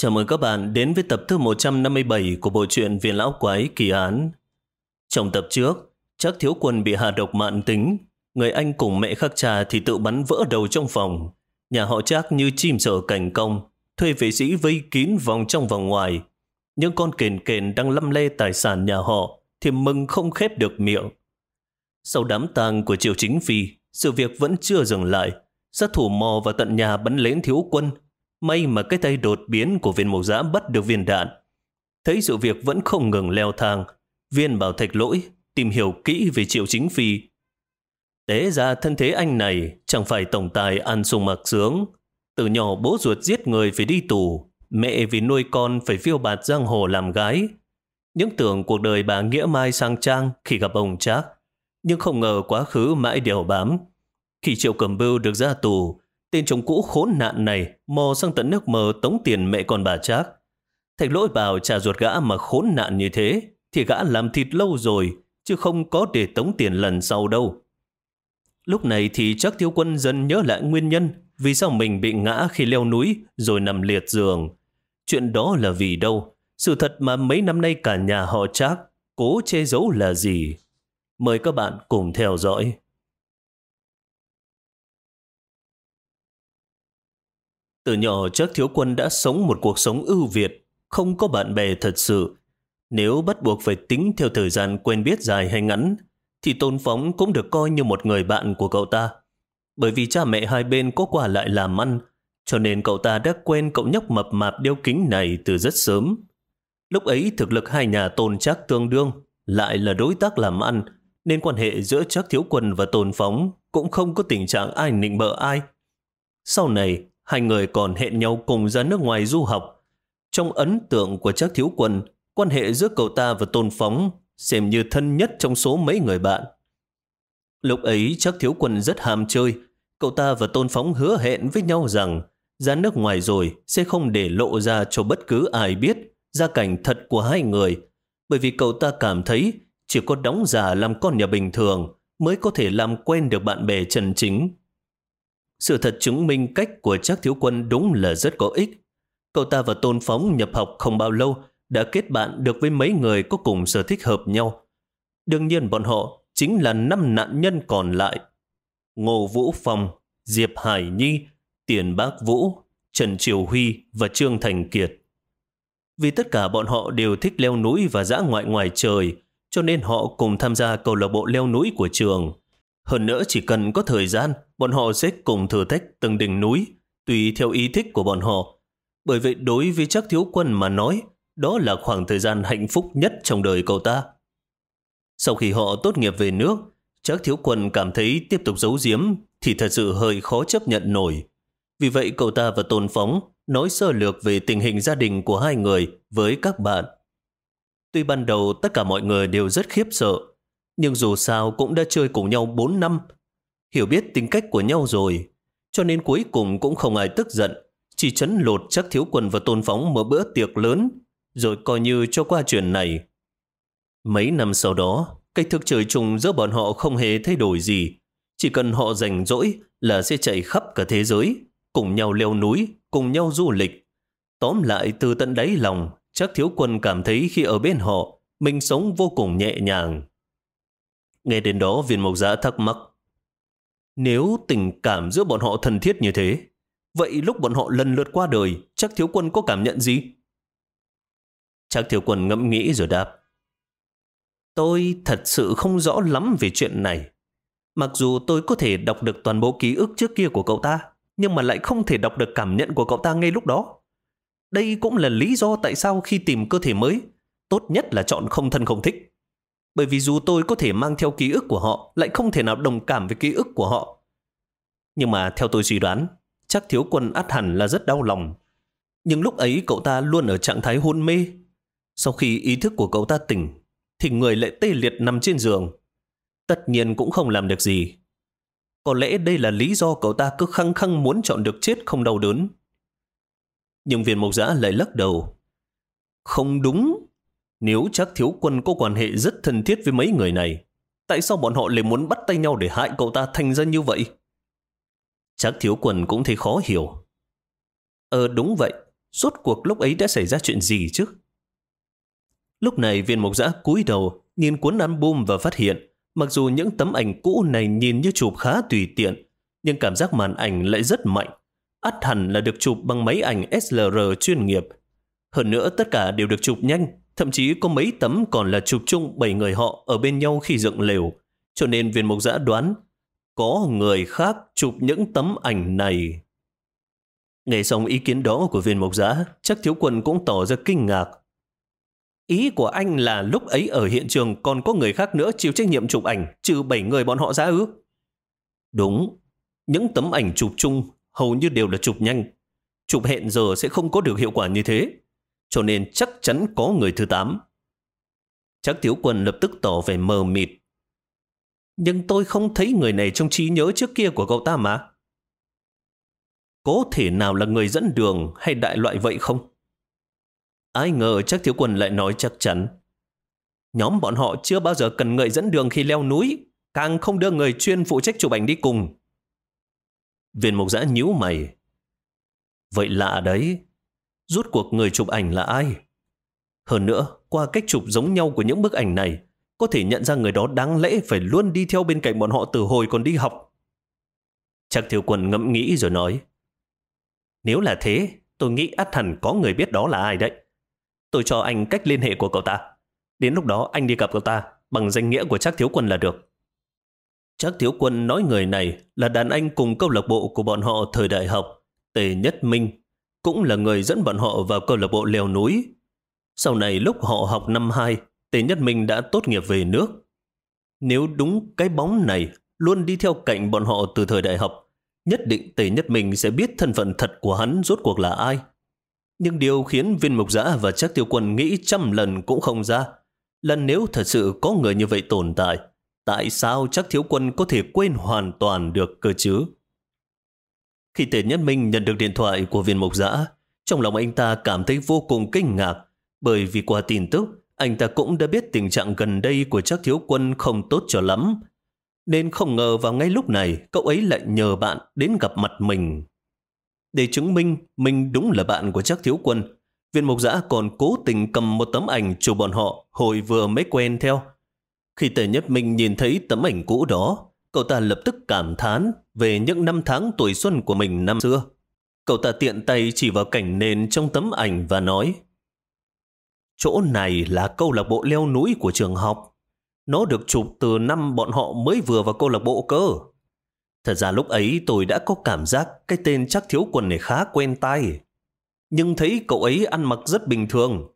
Chào mừng các bạn đến với tập thứ 157 của bộ truyện Viên Lão Quái Kỳ Án. Trong tập trước, chắc thiếu quân bị hạ độc mạng tính. Người anh cùng mẹ khắc trà thì tự bắn vỡ đầu trong phòng. Nhà họ chắc như chim sợ cảnh công, thuê vệ sĩ vây kín vòng trong vòng ngoài. Những con kền kền đang lâm lê tài sản nhà họ thì mừng không khép được miệng. Sau đám tang của triều chính phi, sự việc vẫn chưa dừng lại. Sát thủ mò vào tận nhà bắn lén thiếu quân May mà cái tay đột biến của viên mộc giã bắt được viên đạn. Thấy sự việc vẫn không ngừng leo thang, viên bảo thạch lỗi, tìm hiểu kỹ về triệu chính phi. Tế ra thân thế anh này chẳng phải tổng tài ăn sung mặc sướng. Từ nhỏ bố ruột giết người phải đi tù, mẹ vì nuôi con phải phiêu bạt giang hồ làm gái. Những tưởng cuộc đời bà nghĩa mai sang trang khi gặp ông Trác, nhưng không ngờ quá khứ mãi đèo bám. Khi Triệu Cẩm Bưu được ra tù, Tên chồng cũ khốn nạn này mò sang tận nước mờ tống tiền mẹ con bà Trác. Thạch lỗi bảo trà ruột gã mà khốn nạn như thế, thì gã làm thịt lâu rồi, chứ không có để tống tiền lần sau đâu. Lúc này thì chắc thiếu quân dần nhớ lại nguyên nhân vì sao mình bị ngã khi leo núi rồi nằm liệt giường. Chuyện đó là vì đâu? Sự thật mà mấy năm nay cả nhà họ chắc cố che giấu là gì? Mời các bạn cùng theo dõi. Từ nhỏ chắc thiếu quân đã sống một cuộc sống ưu việt, không có bạn bè thật sự. Nếu bắt buộc phải tính theo thời gian quen biết dài hay ngắn, thì Tôn Phóng cũng được coi như một người bạn của cậu ta. Bởi vì cha mẹ hai bên có quả lại làm ăn, cho nên cậu ta đã quen cậu nhóc mập mạp đeo kính này từ rất sớm. Lúc ấy thực lực hai nhà Tôn chắc tương đương, lại là đối tác làm ăn, nên quan hệ giữa chắc thiếu quân và Tôn Phóng cũng không có tình trạng ai nịnh bợ ai. Sau này, Hai người còn hẹn nhau cùng ra nước ngoài du học. Trong ấn tượng của chắc thiếu quân, quan hệ giữa cậu ta và Tôn Phóng xem như thân nhất trong số mấy người bạn. Lúc ấy chắc thiếu quân rất ham chơi. Cậu ta và Tôn Phóng hứa hẹn với nhau rằng ra nước ngoài rồi sẽ không để lộ ra cho bất cứ ai biết gia cảnh thật của hai người. Bởi vì cậu ta cảm thấy chỉ có đóng giả làm con nhà bình thường mới có thể làm quen được bạn bè chân chính. Sự thật chứng minh cách của Trác Thiếu Quân đúng là rất có ích. Cậu ta và Tôn Phóng nhập học không bao lâu đã kết bạn được với mấy người có cùng sở thích hợp nhau. Đương nhiên bọn họ chính là năm nạn nhân còn lại. Ngô Vũ Phong, Diệp Hải Nhi, Tiền Bác Vũ, Trần Triều Huy và Trương Thành Kiệt. Vì tất cả bọn họ đều thích leo núi và dã ngoại ngoài trời, cho nên họ cùng tham gia câu lạc bộ leo núi của trường. Hơn nữa chỉ cần có thời gian, bọn họ sẽ cùng thử thách từng đỉnh núi, tùy theo ý thích của bọn họ. Bởi vậy đối với chắc thiếu quân mà nói, đó là khoảng thời gian hạnh phúc nhất trong đời cậu ta. Sau khi họ tốt nghiệp về nước, chắc thiếu quân cảm thấy tiếp tục giấu giếm thì thật sự hơi khó chấp nhận nổi. Vì vậy cậu ta và Tôn Phóng nói sơ lược về tình hình gia đình của hai người với các bạn. Tuy ban đầu tất cả mọi người đều rất khiếp sợ, nhưng dù sao cũng đã chơi cùng nhau 4 năm, hiểu biết tính cách của nhau rồi, cho nên cuối cùng cũng không ai tức giận, chỉ chấn lột chắc thiếu quần và tôn phóng một bữa tiệc lớn, rồi coi như cho qua chuyện này. Mấy năm sau đó, cách thức trời chung giữa bọn họ không hề thay đổi gì, chỉ cần họ rảnh rỗi là sẽ chạy khắp cả thế giới, cùng nhau leo núi, cùng nhau du lịch. Tóm lại từ tận đáy lòng, chắc thiếu quân cảm thấy khi ở bên họ, mình sống vô cùng nhẹ nhàng. Nghe đến đó viên mộc giã thắc mắc. Nếu tình cảm giữa bọn họ thân thiết như thế, vậy lúc bọn họ lần lượt qua đời, chắc thiếu quân có cảm nhận gì? Chắc thiếu quân ngẫm nghĩ rồi đáp. Tôi thật sự không rõ lắm về chuyện này. Mặc dù tôi có thể đọc được toàn bộ ký ức trước kia của cậu ta, nhưng mà lại không thể đọc được cảm nhận của cậu ta ngay lúc đó. Đây cũng là lý do tại sao khi tìm cơ thể mới, tốt nhất là chọn không thân không thích. Bởi vì dù tôi có thể mang theo ký ức của họ, lại không thể nào đồng cảm với ký ức của họ. Nhưng mà theo tôi suy đoán, chắc thiếu quân át hẳn là rất đau lòng. Nhưng lúc ấy cậu ta luôn ở trạng thái hôn mê. Sau khi ý thức của cậu ta tỉnh, thì người lại tê liệt nằm trên giường. Tất nhiên cũng không làm được gì. Có lẽ đây là lý do cậu ta cứ khăng khăng muốn chọn được chết không đau đớn. Nhưng viên mộc giã lại lắc đầu. Không đúng, nếu chắc thiếu quân có quan hệ rất thân thiết với mấy người này, tại sao bọn họ lại muốn bắt tay nhau để hại cậu ta thành ra như vậy? Chắc thiếu quân cũng thấy khó hiểu. Ờ đúng vậy, Rốt cuộc lúc ấy đã xảy ra chuyện gì chứ? Lúc này viên mộc giã cúi đầu, nhìn cuốn album và phát hiện, mặc dù những tấm ảnh cũ này nhìn như chụp khá tùy tiện, nhưng cảm giác màn ảnh lại rất mạnh. ắt hẳn là được chụp bằng máy ảnh SLR chuyên nghiệp. Hơn nữa tất cả đều được chụp nhanh, thậm chí có mấy tấm còn là chụp chung bảy người họ ở bên nhau khi dựng lều. Cho nên viên mộc giã đoán, có người khác chụp những tấm ảnh này. Nghe xong ý kiến đó của viên mộc giã, chắc thiếu quân cũng tỏ ra kinh ngạc. Ý của anh là lúc ấy ở hiện trường còn có người khác nữa chịu trách nhiệm chụp ảnh, trừ bảy người bọn họ ra ư? Đúng, những tấm ảnh chụp chung hầu như đều là chụp nhanh. Chụp hẹn giờ sẽ không có được hiệu quả như thế, cho nên chắc chắn có người thứ tám. Chắc thiếu quân lập tức tỏ vẻ mờ mịt. Nhưng tôi không thấy người này trong trí nhớ trước kia của cậu ta mà. Có thể nào là người dẫn đường hay đại loại vậy không? Ai ngờ chắc thiếu quân lại nói chắc chắn. Nhóm bọn họ chưa bao giờ cần người dẫn đường khi leo núi, càng không đưa người chuyên phụ trách chụp ảnh đi cùng. Viên mục giã nhíu mày. Vậy lạ đấy, rút cuộc người chụp ảnh là ai? Hơn nữa, qua cách chụp giống nhau của những bức ảnh này, có thể nhận ra người đó đáng lẽ phải luôn đi theo bên cạnh bọn họ từ hồi còn đi học. Chắc thiếu quân ngẫm nghĩ rồi nói. Nếu là thế, tôi nghĩ Át hẳn có người biết đó là ai đấy. Tôi cho anh cách liên hệ của cậu ta. Đến lúc đó anh đi gặp cậu ta bằng danh nghĩa của chắc thiếu quân là được. Chắc thiếu quân nói người này là đàn anh cùng câu lạc bộ của bọn họ thời đại học. Tề Nhất Minh cũng là người dẫn bọn họ vào câu lạc bộ leo núi. Sau này lúc họ học năm 2, Tề Nhất Minh đã tốt nghiệp về nước. Nếu đúng cái bóng này luôn đi theo cạnh bọn họ từ thời đại học, nhất định Tề Nhất Minh sẽ biết thân phận thật của hắn rốt cuộc là ai. Nhưng điều khiến viên mục giã và chắc tiêu quân nghĩ trăm lần cũng không ra. Lần nếu thật sự có người như vậy tồn tại, tại sao chắc thiếu quân có thể quên hoàn toàn được cơ chứ? Khi Tề Nhất Minh nhận được điện thoại của viên mục giã, trong lòng anh ta cảm thấy vô cùng kinh ngạc, bởi vì qua tin tức, anh ta cũng đã biết tình trạng gần đây của chắc thiếu quân không tốt cho lắm. Nên không ngờ vào ngay lúc này, cậu ấy lại nhờ bạn đến gặp mặt mình. Để chứng minh mình đúng là bạn của chắc thiếu quân, viên mục giã còn cố tình cầm một tấm ảnh chụp bọn họ hồi vừa mới quen theo. Khi Tề Nhất Minh nhìn thấy tấm ảnh cũ đó, cậu ta lập tức cảm thán về những năm tháng tuổi xuân của mình năm xưa. Cậu ta tiện tay chỉ vào cảnh nền trong tấm ảnh và nói Chỗ này là câu lạc bộ leo núi của trường học. Nó được chụp từ năm bọn họ mới vừa vào câu lạc bộ cơ. Thật ra lúc ấy tôi đã có cảm giác cái tên chắc thiếu quần này khá quen tai. Nhưng thấy cậu ấy ăn mặc rất bình thường,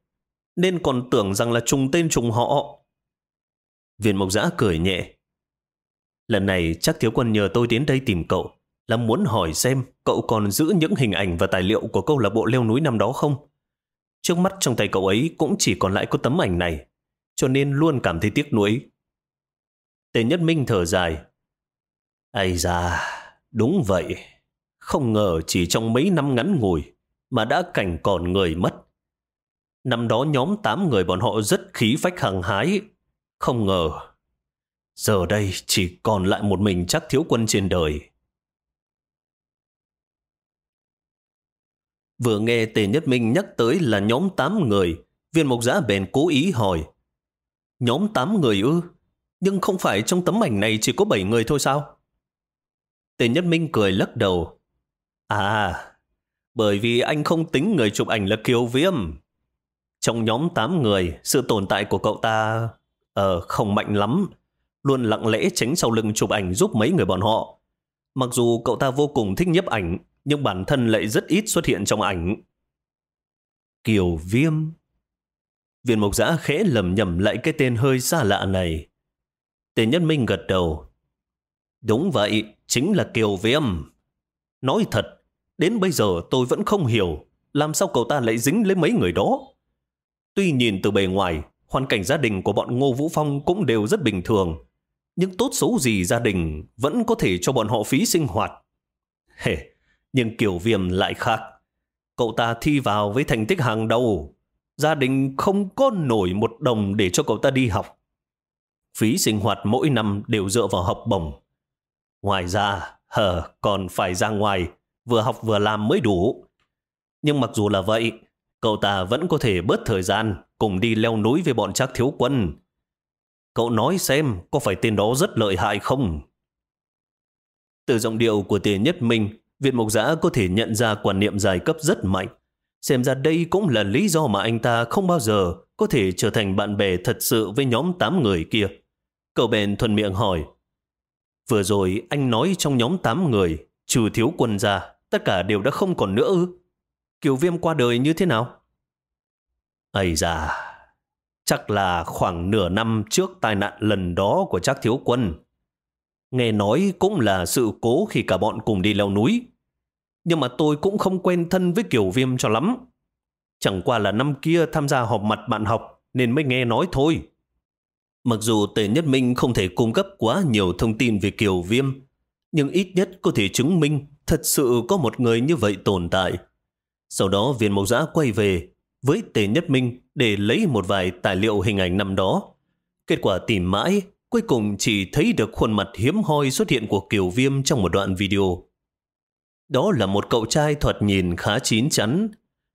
nên còn tưởng rằng là trùng tên trùng họ. Viên mộc giã cười nhẹ. Lần này chắc thiếu quân nhờ tôi đến đây tìm cậu, là muốn hỏi xem cậu còn giữ những hình ảnh và tài liệu của câu lạc bộ leo núi năm đó không? Trước mắt trong tay cậu ấy cũng chỉ còn lại có tấm ảnh này, cho nên luôn cảm thấy tiếc nuối. Tề Nhất Minh thở dài, Ây da, đúng vậy. Không ngờ chỉ trong mấy năm ngắn ngủi mà đã cảnh còn người mất. Năm đó nhóm 8 người bọn họ rất khí phách hàng hái. Không ngờ, giờ đây chỉ còn lại một mình chắc thiếu quân trên đời. Vừa nghe Tề Nhất Minh nhắc tới là nhóm 8 người, viên mộc giã bèn cố ý hỏi. Nhóm 8 người ư? Nhưng không phải trong tấm ảnh này chỉ có 7 người thôi sao? Tề Nhất Minh cười lắc đầu. À, bởi vì anh không tính người chụp ảnh là Kiều Viêm. Trong nhóm 8 người, sự tồn tại của cậu ta ờ không mạnh lắm, luôn lặng lẽ tránh sau lưng chụp ảnh giúp mấy người bọn họ. Mặc dù cậu ta vô cùng thích nhấp ảnh, nhưng bản thân lại rất ít xuất hiện trong ảnh. Kiều Viêm Viên mộc giã khẽ lầm nhầm lại cái tên hơi xa lạ này. Tề Nhất Minh gật đầu. Đúng vậy, chính là Kiều Viêm. Nói thật, đến bây giờ tôi vẫn không hiểu làm sao cậu ta lại dính lấy mấy người đó. Tuy nhìn từ bề ngoài, hoàn cảnh gia đình của bọn Ngô Vũ Phong cũng đều rất bình thường, nhưng tốt xấu gì gia đình vẫn có thể cho bọn họ phí sinh hoạt. Hề, nhưng Kiều Viêm lại khác. Cậu ta thi vào với thành tích hàng đầu, gia đình không có nổi một đồng để cho cậu ta đi học. Phí sinh hoạt mỗi năm đều dựa vào học bổng. Ngoài ra, hờ, còn phải ra ngoài, vừa học vừa làm mới đủ. Nhưng mặc dù là vậy, cậu ta vẫn có thể bớt thời gian cùng đi leo núi với bọn chắc thiếu quân. Cậu nói xem có phải tên đó rất lợi hại không? Từ giọng điệu của tiền nhất minh, Việt Mộc Giã có thể nhận ra quan niệm giai cấp rất mạnh. Xem ra đây cũng là lý do mà anh ta không bao giờ có thể trở thành bạn bè thật sự với nhóm 8 người kia. Cậu bèn thuần miệng hỏi. Vừa rồi anh nói trong nhóm 8 người, trừ thiếu quân ra, tất cả đều đã không còn nữa ư? Kiều Viêm qua đời như thế nào? Ây da, chắc là khoảng nửa năm trước tai nạn lần đó của chắc thiếu quân. Nghe nói cũng là sự cố khi cả bọn cùng đi leo núi. Nhưng mà tôi cũng không quen thân với Kiều Viêm cho lắm. Chẳng qua là năm kia tham gia họp mặt bạn học nên mới nghe nói thôi. Mặc dù Tề Nhất Minh không thể cung cấp quá nhiều thông tin về Kiều Viêm, nhưng ít nhất có thể chứng minh thật sự có một người như vậy tồn tại. Sau đó viên mộc giã quay về với Tề Nhất Minh để lấy một vài tài liệu hình ảnh năm đó. Kết quả tìm mãi, cuối cùng chỉ thấy được khuôn mặt hiếm hoi xuất hiện của Kiều Viêm trong một đoạn video. Đó là một cậu trai thoạt nhìn khá chín chắn.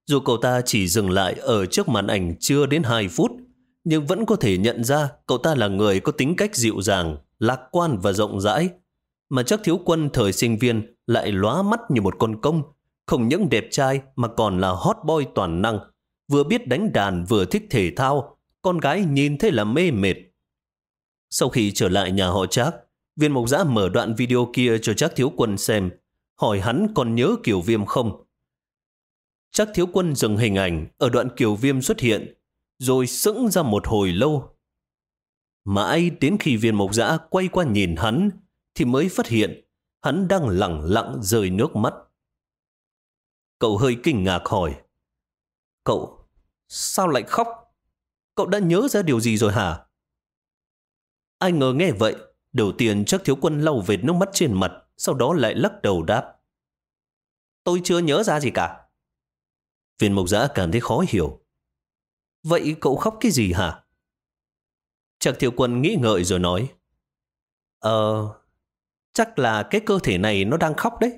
Dù cậu ta chỉ dừng lại ở trước màn ảnh chưa đến 2 phút, nhưng vẫn có thể nhận ra cậu ta là người có tính cách dịu dàng, lạc quan và rộng rãi. Mà chắc thiếu quân thời sinh viên lại lóa mắt như một con công, không những đẹp trai mà còn là hot boy toàn năng, vừa biết đánh đàn vừa thích thể thao, con gái nhìn thấy là mê mệt. Sau khi trở lại nhà họ Trác, viên mộc giã mở đoạn video kia cho Trác thiếu quân xem, hỏi hắn còn nhớ Kiều Viêm không. Trác thiếu quân dừng hình ảnh ở đoạn Kiều Viêm xuất hiện, rồi sững ra một hồi lâu. Mãi đến khi viên mộc giã quay qua nhìn hắn, thì mới phát hiện hắn đang lặng lặng rơi nước mắt. Cậu hơi kinh ngạc hỏi. Cậu, sao lại khóc? Cậu đã nhớ ra điều gì rồi hả? Ai ngờ nghe vậy, đầu tiên chắc thiếu quân lau vệt nước mắt trên mặt, sau đó lại lắc đầu đáp. Tôi chưa nhớ ra gì cả. Viên mộc giã cảm thấy khó hiểu. Vậy cậu khóc cái gì hả? Chắc thiếu quân nghĩ ngợi rồi nói. Ờ, chắc là cái cơ thể này nó đang khóc đấy.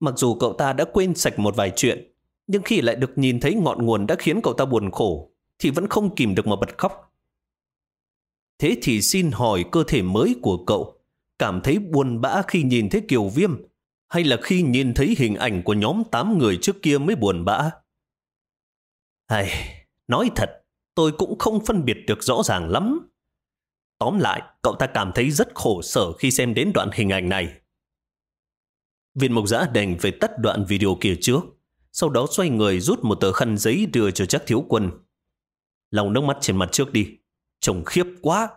Mặc dù cậu ta đã quên sạch một vài chuyện, nhưng khi lại được nhìn thấy ngọn nguồn đã khiến cậu ta buồn khổ, thì vẫn không kìm được mà bật khóc. Thế thì xin hỏi cơ thể mới của cậu cảm thấy buồn bã khi nhìn thấy Kiều Viêm hay là khi nhìn thấy hình ảnh của nhóm 8 người trước kia mới buồn bã? Hay, nói thật, tôi cũng không phân biệt được rõ ràng lắm. Tóm lại, cậu ta cảm thấy rất khổ sở khi xem đến đoạn hình ảnh này. Viên mộc giã đành phải tắt đoạn video kia trước, sau đó xoay người rút một tờ khăn giấy đưa cho chắc thiếu quân. Lòng nước mắt trên mặt trước đi, trông khiếp quá.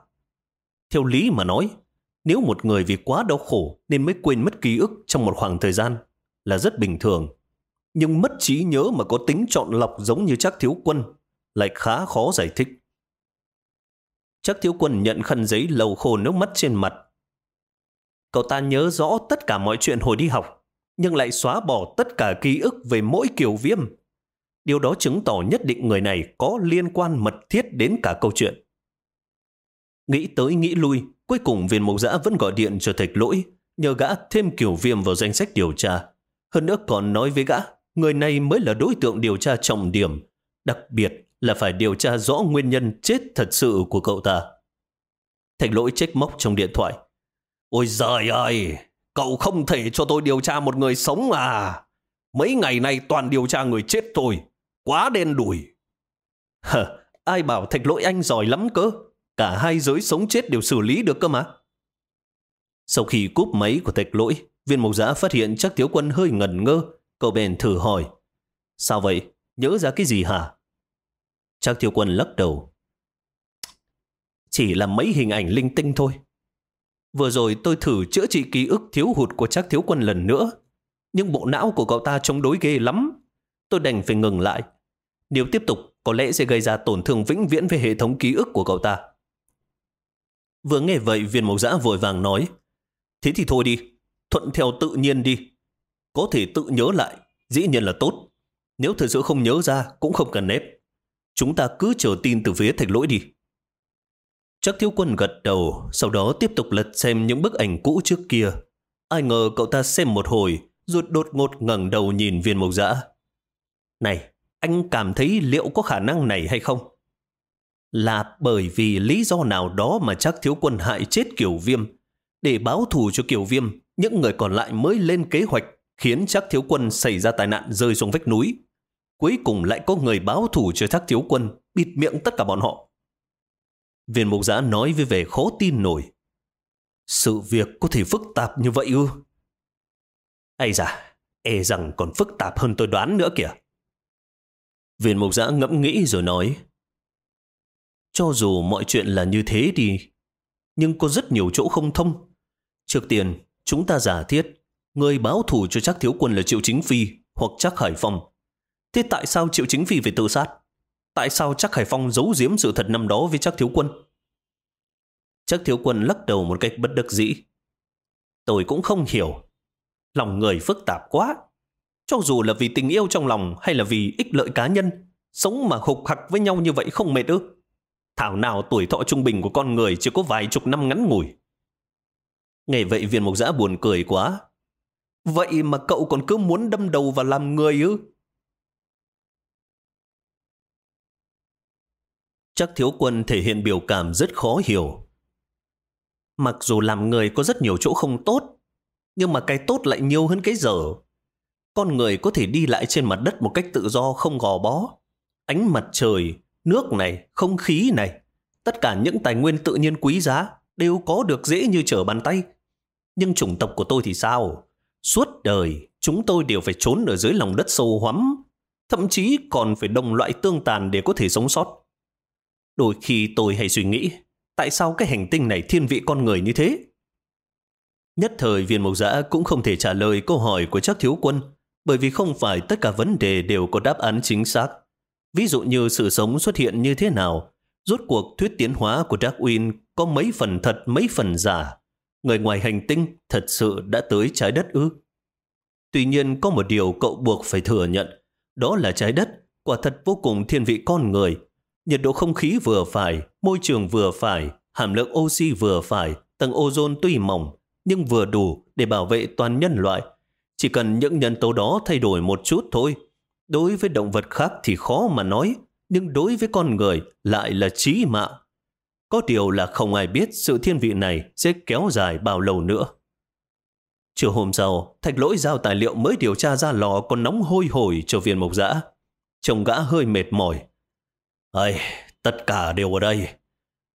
Theo lý mà nói, nếu một người vì quá đau khổ nên mới quên mất ký ức trong một khoảng thời gian là rất bình thường. Nhưng mất trí nhớ mà có tính chọn lọc giống như chắc thiếu quân lại khá khó giải thích. Chắc thiếu quân nhận khăn giấy lầu khô nước mắt trên mặt. Cậu ta nhớ rõ tất cả mọi chuyện hồi đi học, nhưng lại xóa bỏ tất cả ký ức về mỗi kiểu viêm. Điều đó chứng tỏ nhất định người này có liên quan mật thiết đến cả câu chuyện. Nghĩ tới nghĩ lui, cuối cùng viên mộc giã vẫn gọi điện cho thạch lỗi, nhờ gã thêm kiểu viêm vào danh sách điều tra. Hơn nữa còn nói với gã, người này mới là đối tượng điều tra trọng điểm, đặc biệt là phải điều tra rõ nguyên nhân chết thật sự của cậu ta. Thạch lỗi trách móc trong điện thoại. Ôi giời ơi, cậu không thể cho tôi điều tra một người sống à? Mấy ngày nay toàn điều tra người chết thôi, quá đen đủi. Hờ, ai bảo thạch lỗi anh giỏi lắm cơ? Cả hai giới sống chết đều xử lý được cơ mà. Sau khi cúp máy của thạch lỗi, viên mộc giã phát hiện chắc thiếu quân hơi ngần ngơ. Cậu bèn thử hỏi. Sao vậy? Nhớ ra cái gì hả? Chắc thiếu quân lắc đầu. Chỉ là mấy hình ảnh linh tinh thôi. Vừa rồi tôi thử chữa trị ký ức thiếu hụt của chắc thiếu quân lần nữa. Nhưng bộ não của cậu ta chống đối ghê lắm. Tôi đành phải ngừng lại. Nếu tiếp tục, có lẽ sẽ gây ra tổn thương vĩnh viễn về hệ thống ký ức của cậu ta. Vừa nghe vậy, viên mộc giã vội vàng nói. Thế thì thôi đi, thuận theo tự nhiên đi. Có thể tự nhớ lại, dĩ nhiên là tốt. Nếu thật sự không nhớ ra, cũng không cần ép. Chúng ta cứ chờ tin từ phía thạch lỗi đi. Chắc thiếu quân gật đầu, sau đó tiếp tục lật xem những bức ảnh cũ trước kia. Ai ngờ cậu ta xem một hồi, rồi đột ngột ngẩng đầu nhìn viên mộc dã. Này, anh cảm thấy liệu có khả năng này hay không? Là bởi vì lý do nào đó mà chắc thiếu quân hại chết kiểu viêm. Để báo thù cho kiểu viêm, những người còn lại mới lên kế hoạch khiến chắc thiếu quân xảy ra tai nạn rơi xuống vách núi. Cuối cùng lại có người báo thù cho chắc thiếu quân, bịt miệng tất cả bọn họ. Viên mục giã nói với vẻ khó tin nổi. Sự việc có thể phức tạp như vậy ư? Ây da, e rằng còn phức tạp hơn tôi đoán nữa kìa. Viên mục giã ngẫm nghĩ rồi nói. Cho dù mọi chuyện là như thế đi, nhưng có rất nhiều chỗ không thông. Trước tiên, chúng ta giả thiết, người báo thủ cho chắc thiếu quân là Triệu Chính Phi hoặc chắc Hải Phong. Thế tại sao Triệu Chính Phi phải tự sát? Tại sao chắc Hải Phong giấu giếm sự thật năm đó với chắc thiếu quân? Chắc thiếu quân lắc đầu một cách bất đắc dĩ. Tôi cũng không hiểu. Lòng người phức tạp quá. Cho dù là vì tình yêu trong lòng hay là vì ích lợi cá nhân, sống mà hục hặc với nhau như vậy không mệt ư? Thảo nào tuổi thọ trung bình của con người chỉ có vài chục năm ngắn ngủi. Nghe vậy viên mục giã buồn cười quá. Vậy mà cậu còn cứ muốn đâm đầu và làm người ư? Chắc thiếu quân thể hiện biểu cảm rất khó hiểu. Mặc dù làm người có rất nhiều chỗ không tốt, nhưng mà cái tốt lại nhiều hơn cái dở. Con người có thể đi lại trên mặt đất một cách tự do không gò bó. Ánh mặt trời, nước này, không khí này, tất cả những tài nguyên tự nhiên quý giá đều có được dễ như trở bàn tay. Nhưng chủng tộc của tôi thì sao? Suốt đời, chúng tôi đều phải trốn ở dưới lòng đất sâu hoắm, thậm chí còn phải đồng loại tương tàn để có thể sống sót. Đôi khi tôi hay suy nghĩ, tại sao cái hành tinh này thiên vị con người như thế? Nhất thời viên mộc giã cũng không thể trả lời câu hỏi của chắc thiếu quân, bởi vì không phải tất cả vấn đề đều có đáp án chính xác. Ví dụ như sự sống xuất hiện như thế nào, rốt cuộc thuyết tiến hóa của Darwin có mấy phần thật mấy phần giả. Người ngoài hành tinh thật sự đã tới trái đất ư. Tuy nhiên có một điều cậu buộc phải thừa nhận, đó là trái đất quả thật vô cùng thiên vị con người. Nhiệt độ không khí vừa phải, môi trường vừa phải, hàm lượng oxy vừa phải, tầng ozone tuy mỏng nhưng vừa đủ để bảo vệ toàn nhân loại. Chỉ cần những nhân tố đó thay đổi một chút thôi. Đối với động vật khác thì khó mà nói, nhưng đối với con người lại là chí mạng. Có điều là không ai biết sự thiên vị này sẽ kéo dài bao lâu nữa. Chiều hôm sau, thạch lỗi giao tài liệu mới điều tra ra lò còn nóng hôi hổi cho viên mộc dã. Chồng gã hơi mệt mỏi. Ây, tất cả đều ở đây.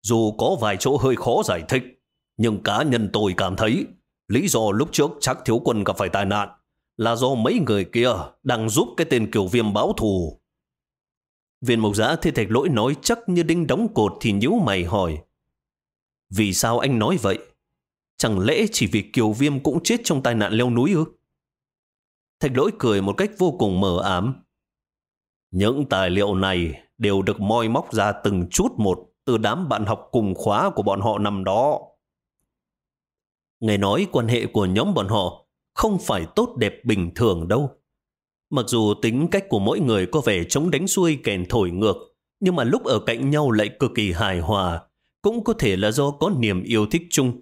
Dù có vài chỗ hơi khó giải thích, nhưng cá nhân tôi cảm thấy lý do lúc trước chắc thiếu quân gặp phải tai nạn là do mấy người kia đang giúp cái tên kiểu viêm báo thù. Viên mộc giã thi thạch lỗi nói chắc như đinh đóng cột thì nhíu mày hỏi. Vì sao anh nói vậy? Chẳng lẽ chỉ vì kiều viêm cũng chết trong tai nạn leo núi ư? Thạch lỗi cười một cách vô cùng mờ ám. Những tài liệu này đều được moi móc ra từng chút một từ đám bạn học cùng khóa của bọn họ năm đó. Nghe nói quan hệ của nhóm bọn họ không phải tốt đẹp bình thường đâu. Mặc dù tính cách của mỗi người có vẻ chống đánh xuôi kèn thổi ngược, nhưng mà lúc ở cạnh nhau lại cực kỳ hài hòa, cũng có thể là do có niềm yêu thích chung.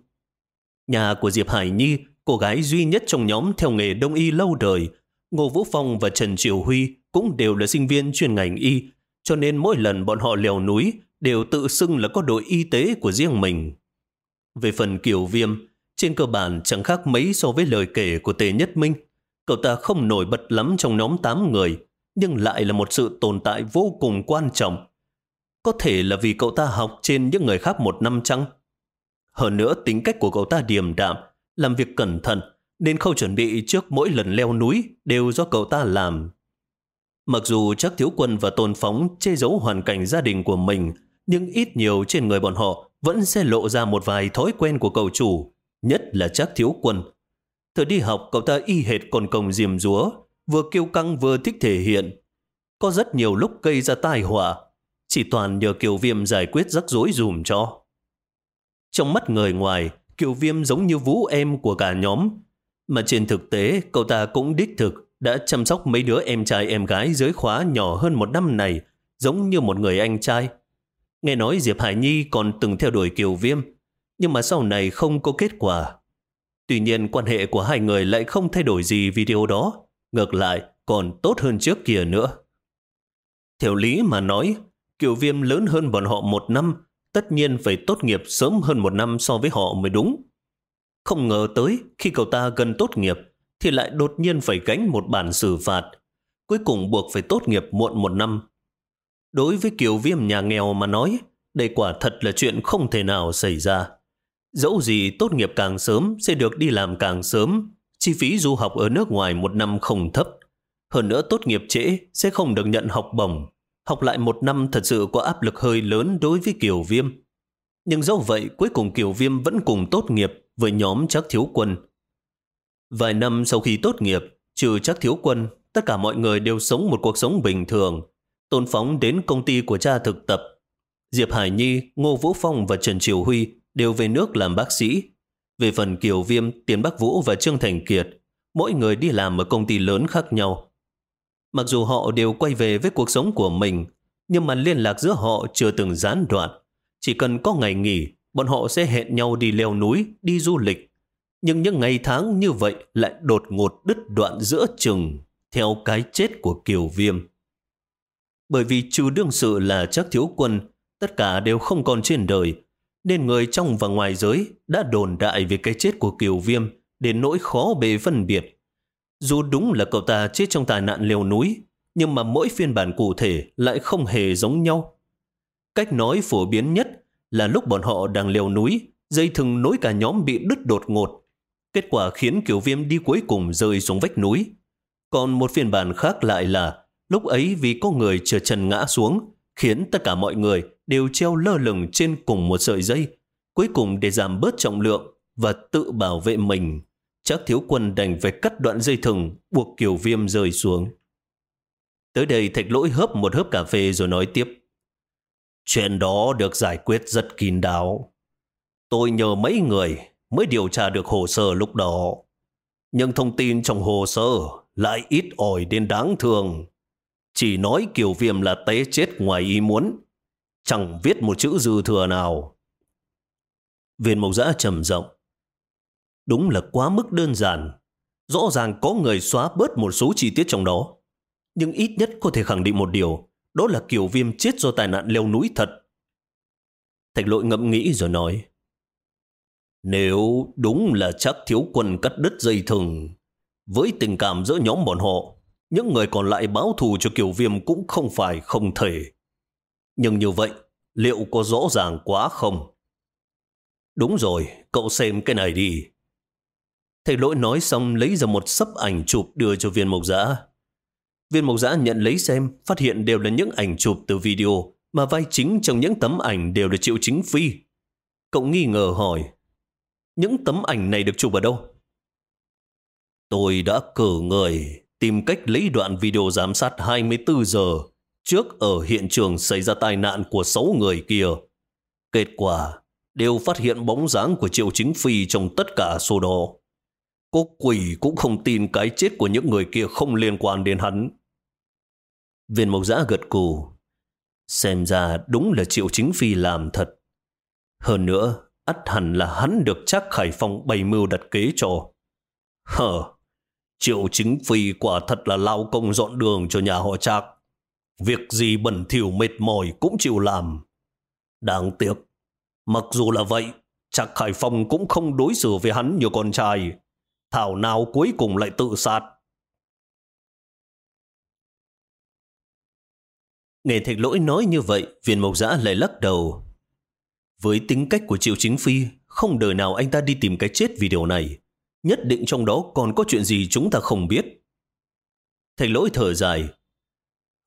Nhà của Diệp Hải Nhi, cô gái duy nhất trong nhóm theo nghề đông y lâu đời, Ngô Vũ Phong và Trần Triều Huy cũng đều là sinh viên chuyên ngành y, cho nên mỗi lần bọn họ leo núi đều tự xưng là có đội y tế của riêng mình. Về phần Kiều Viêm, trên cơ bản chẳng khác mấy so với lời kể của Tề Nhất Minh. Cậu ta không nổi bật lắm trong nhóm 8 người, nhưng lại là một sự tồn tại vô cùng quan trọng. Có thể là vì cậu ta học trên những người khác một năm chăng? Hơn nữa tính cách của cậu ta điềm đạm, làm việc cẩn thận, nên khâu chuẩn bị trước mỗi lần leo núi đều do cậu ta làm. Mặc dù chắc thiếu quân và tôn phóng che giấu hoàn cảnh gia đình của mình, nhưng ít nhiều trên người bọn họ vẫn sẽ lộ ra một vài thói quen của cậu chủ nhất là chắc thiếu quân. Thời đi học cậu ta y hệt con công diềm rúa, vừa kiêu căng vừa thích thể hiện. Có rất nhiều lúc gây ra tai họa, chỉ toàn nhờ Kiều Viêm giải quyết rắc rối dùm cho. Trong mắt người ngoài, Kiều Viêm giống như vũ em của cả nhóm, mà trên thực tế cậu ta cũng đích thực đã chăm sóc mấy đứa em trai em gái dưới khóa nhỏ hơn một năm này, giống như một người anh trai. Nghe nói Diệp Hải Nhi còn từng theo đuổi Kiều Viêm, nhưng mà sau này không có kết quả. Tuy nhiên quan hệ của hai người lại không thay đổi gì vì điều đó, ngược lại còn tốt hơn trước kia nữa. Theo lý mà nói, Kiều Viêm lớn hơn bọn họ một năm, tất nhiên phải tốt nghiệp sớm hơn một năm so với họ mới đúng. Không ngờ tới, khi cậu ta gần tốt nghiệp, thì lại đột nhiên phải gánh một bản xử phạt. Cuối cùng buộc phải tốt nghiệp muộn một năm. Đối với Kiều Viêm nhà nghèo mà nói, đây quả thật là chuyện không thể nào xảy ra. Dẫu gì tốt nghiệp càng sớm sẽ được đi làm càng sớm, chi phí du học ở nước ngoài một năm không thấp. Hơn nữa tốt nghiệp trễ sẽ không được nhận học bổng. Học lại một năm thật sự có áp lực hơi lớn đối với Kiều Viêm. Nhưng dẫu vậy cuối cùng Kiều Viêm vẫn cùng tốt nghiệp với nhóm chắc thiếu quân. Vài năm sau khi tốt nghiệp, trừ chắc thiếu quân, tất cả mọi người đều sống một cuộc sống bình thường. Tôn Phóng đến công ty của cha thực tập. Diệp Hải Nhi, Ngô Vũ Phong và Trần Triều Huy đều về nước làm bác sĩ. Về phần Kiều Viêm, Tiến Bắc Vũ và Trương Thành Kiệt, mỗi người đi làm ở công ty lớn khác nhau. Mặc dù họ đều quay về với cuộc sống của mình, nhưng mà liên lạc giữa họ chưa từng gián đoạn. Chỉ cần có ngày nghỉ, bọn họ sẽ hẹn nhau đi leo núi, đi du lịch. Nhưng những ngày tháng như vậy lại đột ngột đứt đoạn giữa chừng theo cái chết của Kiều Viêm. Bởi vì trừ đương sự là chắc thiếu quân, tất cả đều không còn trên đời, nên người trong và ngoài giới đã đồn đại về cái chết của Kiều Viêm đến nỗi khó bề phân biệt. Dù đúng là cậu ta chết trong tai nạn leo núi, nhưng mà mỗi phiên bản cụ thể lại không hề giống nhau. Cách nói phổ biến nhất là lúc bọn họ đang leo núi, dây thừng nối cả nhóm bị đứt đột ngột. Kết quả khiến Kiều Viêm đi cuối cùng rơi xuống vách núi. Còn một phiên bản khác lại là lúc ấy vì có người trượt chân ngã xuống, khiến tất cả mọi người đều treo lơ lửng trên cùng một sợi dây. Cuối cùng để giảm bớt trọng lượng và tự bảo vệ mình, chắc thiếu quân đành phải cắt đoạn dây thừng buộc Kiều Viêm rơi xuống. Tới đây thạch lỗi hớp một hớp cà phê rồi nói tiếp. Chuyện đó được giải quyết rất kín đáo. Tôi nhờ mấy người mới điều tra được hồ sơ lúc đó. Nhưng thông tin trong hồ sơ lại ít ỏi đến đáng thương. Chỉ nói Kiều Viêm là tế chết ngoài ý muốn. Chẳng viết một chữ dư thừa nào. Viên mộc giã trầm rộng. Đúng là quá mức đơn giản. Rõ ràng có người xóa bớt một số chi tiết trong đó. Nhưng ít nhất có thể khẳng định một điều. Đó là Kiều Viêm chết do tai nạn leo núi thật. Thạch lội ngẫm nghĩ rồi nói. Nếu đúng là chắc thiếu quân cắt đứt dây thừng, với tình cảm giữa nhóm bọn họ, những người còn lại báo thù cho Kiều Viêm cũng không phải không thể. Nhưng như vậy, liệu có rõ ràng quá không? Đúng rồi, cậu xem cái này đi. Thầy lỗi nói xong lấy ra một sấp ảnh chụp đưa cho viên mộc giã. Viên mộc giã nhận lấy xem, phát hiện đều là những ảnh chụp từ video, mà vai chính trong những tấm ảnh đều là triệu chính phi. Cậu nghi ngờ hỏi, những tấm ảnh này được chụp ở đâu? Tôi đã cử người tìm cách lấy đoạn video giám sát 24 giờ trước ở hiện trường xảy ra tai nạn của 6 người kia. Kết quả, đều phát hiện bóng dáng của Triệu Chính Phi trong tất cả số đó. Có quỷ cũng không tin cái chết của những người kia không liên quan đến hắn. Viên mộc giã gật cù. Xem ra đúng là Triệu Chính Phi làm thật. Hơn nữa, ắt hẳn là hắn được chắc Khải Phong bày mưu đặt kế cho. Hờ, Triệu Chính Phi quả thật là lao công dọn đường cho nhà họ Trác. Việc gì bẩn thỉu mệt mỏi cũng chịu làm. Đáng tiếc, mặc dù là vậy, Trác Khải Phong cũng không đối xử với hắn như con trai. Thảo nào cuối cùng lại tự sát. Nghe thạch lỗi nói như vậy, viên mộc giã lại lắc đầu. Với tính cách của Triệu Chính Phi, không đời nào anh ta đi tìm cái chết vì điều này. Nhất định trong đó còn có chuyện gì chúng ta không biết. Thạch lỗi thở dài.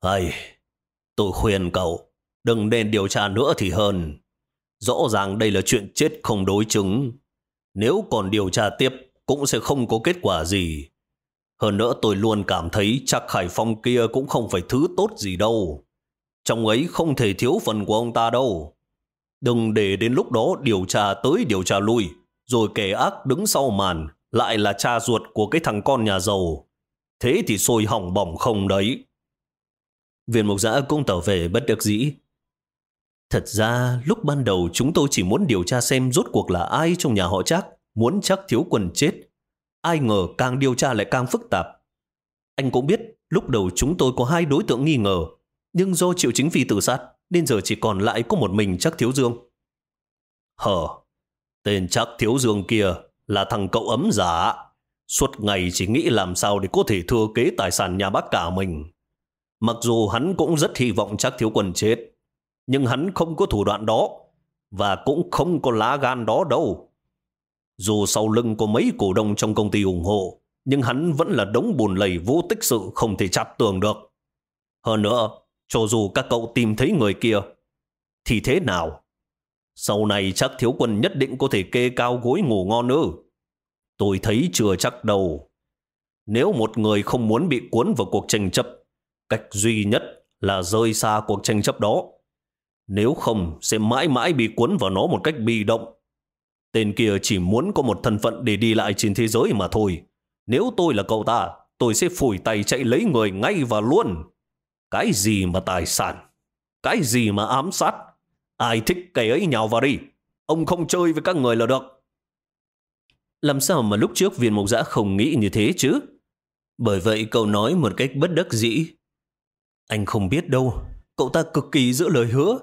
Hay, tôi khuyên cậu, đừng nên điều tra nữa thì hơn. Rõ ràng đây là chuyện chết không đối chứng. Nếu còn điều tra tiếp, cũng sẽ không có kết quả gì. Hơn nữa tôi luôn cảm thấy chắc Khải Phong kia cũng không phải thứ tốt gì đâu. Trong ấy không thể thiếu phần của ông ta đâu. Đừng để đến lúc đó điều tra tới điều tra lui, rồi kẻ ác đứng sau màn, lại là cha ruột của cái thằng con nhà giàu. Thế thì sôi hỏng bỏng không đấy. Viên mục giã cũng tỏ về bất đắc dĩ. Thật ra, lúc ban đầu chúng tôi chỉ muốn điều tra xem rốt cuộc là ai trong nhà họ chắc, muốn chắc thiếu quần chết. Ai ngờ càng điều tra lại càng phức tạp. Anh cũng biết, lúc đầu chúng tôi có hai đối tượng nghi ngờ, Nhưng do triệu chính vì tự sát, nên giờ chỉ còn lại có một mình chắc thiếu dương. Hờ, tên chắc thiếu dương kia là thằng cậu ấm giả. Suốt ngày chỉ nghĩ làm sao để có thể thừa kế tài sản nhà bác cả mình. Mặc dù hắn cũng rất hy vọng chắc thiếu quân chết, nhưng hắn không có thủ đoạn đó, và cũng không có lá gan đó đâu. Dù sau lưng có mấy cổ đông trong công ty ủng hộ, nhưng hắn vẫn là đống bùn lầy vô tích sự không thể chặt tường được. Hơn nữa, cho dù các cậu tìm thấy người kia, thì thế nào? Sau này chắc thiếu quân nhất định có thể kê cao gối ngủ ngon nữa. Tôi thấy chưa chắc đâu. Nếu một người không muốn bị cuốn vào cuộc tranh chấp, cách duy nhất là rơi xa cuộc tranh chấp đó. Nếu không, sẽ mãi mãi bị cuốn vào nó một cách bị động. Tên kia chỉ muốn có một thân phận để đi lại trên thế giới mà thôi. Nếu tôi là cậu ta, tôi sẽ phủi tay chạy lấy người ngay và luôn. Cái gì mà tài sản? Cái gì mà ám sát? Ai thích kẻ ấy nhào vào đi. Ông không chơi với các người là được. Làm sao mà lúc trước viên mục giã không nghĩ như thế chứ? Bởi vậy cậu nói một cách bất đắc dĩ. Anh không biết đâu, cậu ta cực kỳ giữ lời hứa.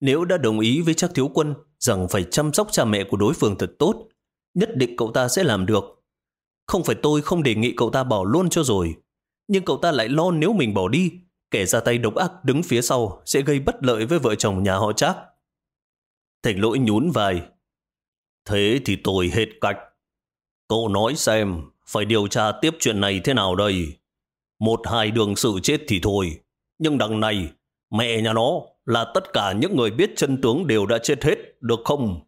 Nếu đã đồng ý với chắc thiếu quân rằng phải chăm sóc cha mẹ của đối phương thật tốt, nhất định cậu ta sẽ làm được. Không phải tôi không đề nghị cậu ta bỏ luôn cho rồi, nhưng cậu ta lại lo nếu mình bỏ đi, kẻ ra tay độc ác đứng phía sau sẽ gây bất lợi với vợ chồng nhà họ Trác. Thành lỗi nhún vai. Thế thì tôi hết cách. Cậu nói xem, phải điều tra tiếp chuyện này thế nào đây? Một hai đường sự chết thì thôi, nhưng đằng này, mẹ nhà nó là tất cả những người biết chân tướng đều đã chết hết, được không?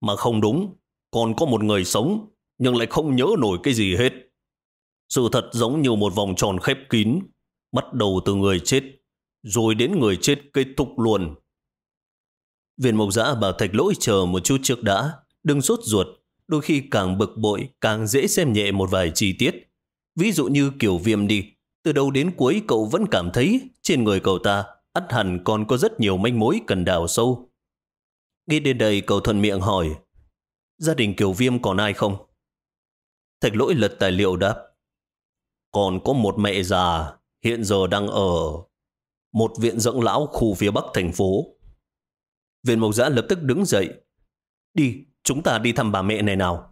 Mà không đúng, còn có một người sống, nhưng lại không nhớ nổi cái gì hết. Sự thật giống như một vòng tròn khép kín, bắt đầu từ người chết, rồi đến người chết kết thúc luôn. Viên mộc giã bảo thạch lỗi chờ một chút trước đã, đừng sốt ruột, đôi khi càng bực bội, càng dễ xem nhẹ một vài chi tiết. Ví dụ như kiểu viêm đi, từ đầu đến cuối cậu vẫn cảm thấy trên người cậu ta ắt hẳn còn có rất nhiều manh mối cần đào sâu. Nghĩ đến đây cậu thuận miệng hỏi, gia đình Kiều Viêm còn ai không? Thạch lỗi lật tài liệu đáp, còn có một mẹ già hiện giờ đang ở một viện dưỡng lão khu phía bắc thành phố. Viện mộc giã lập tức đứng dậy. Đi, chúng ta đi thăm bà mẹ này nào.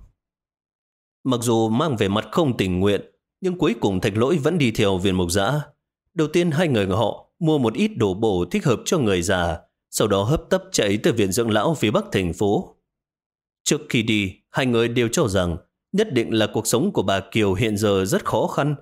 Mặc dù mang về mặt không tình nguyện, nhưng cuối cùng thạch lỗi vẫn đi theo viện mộc giã. Đầu tiên hai người họ mua một ít đồ bổ thích hợp cho người già, sau đó hấp tấp chạy tới viện dưỡng lão phía bắc thành phố. Trước khi đi, hai người đều cho rằng nhất định là cuộc sống của bà Kiều hiện giờ rất khó khăn.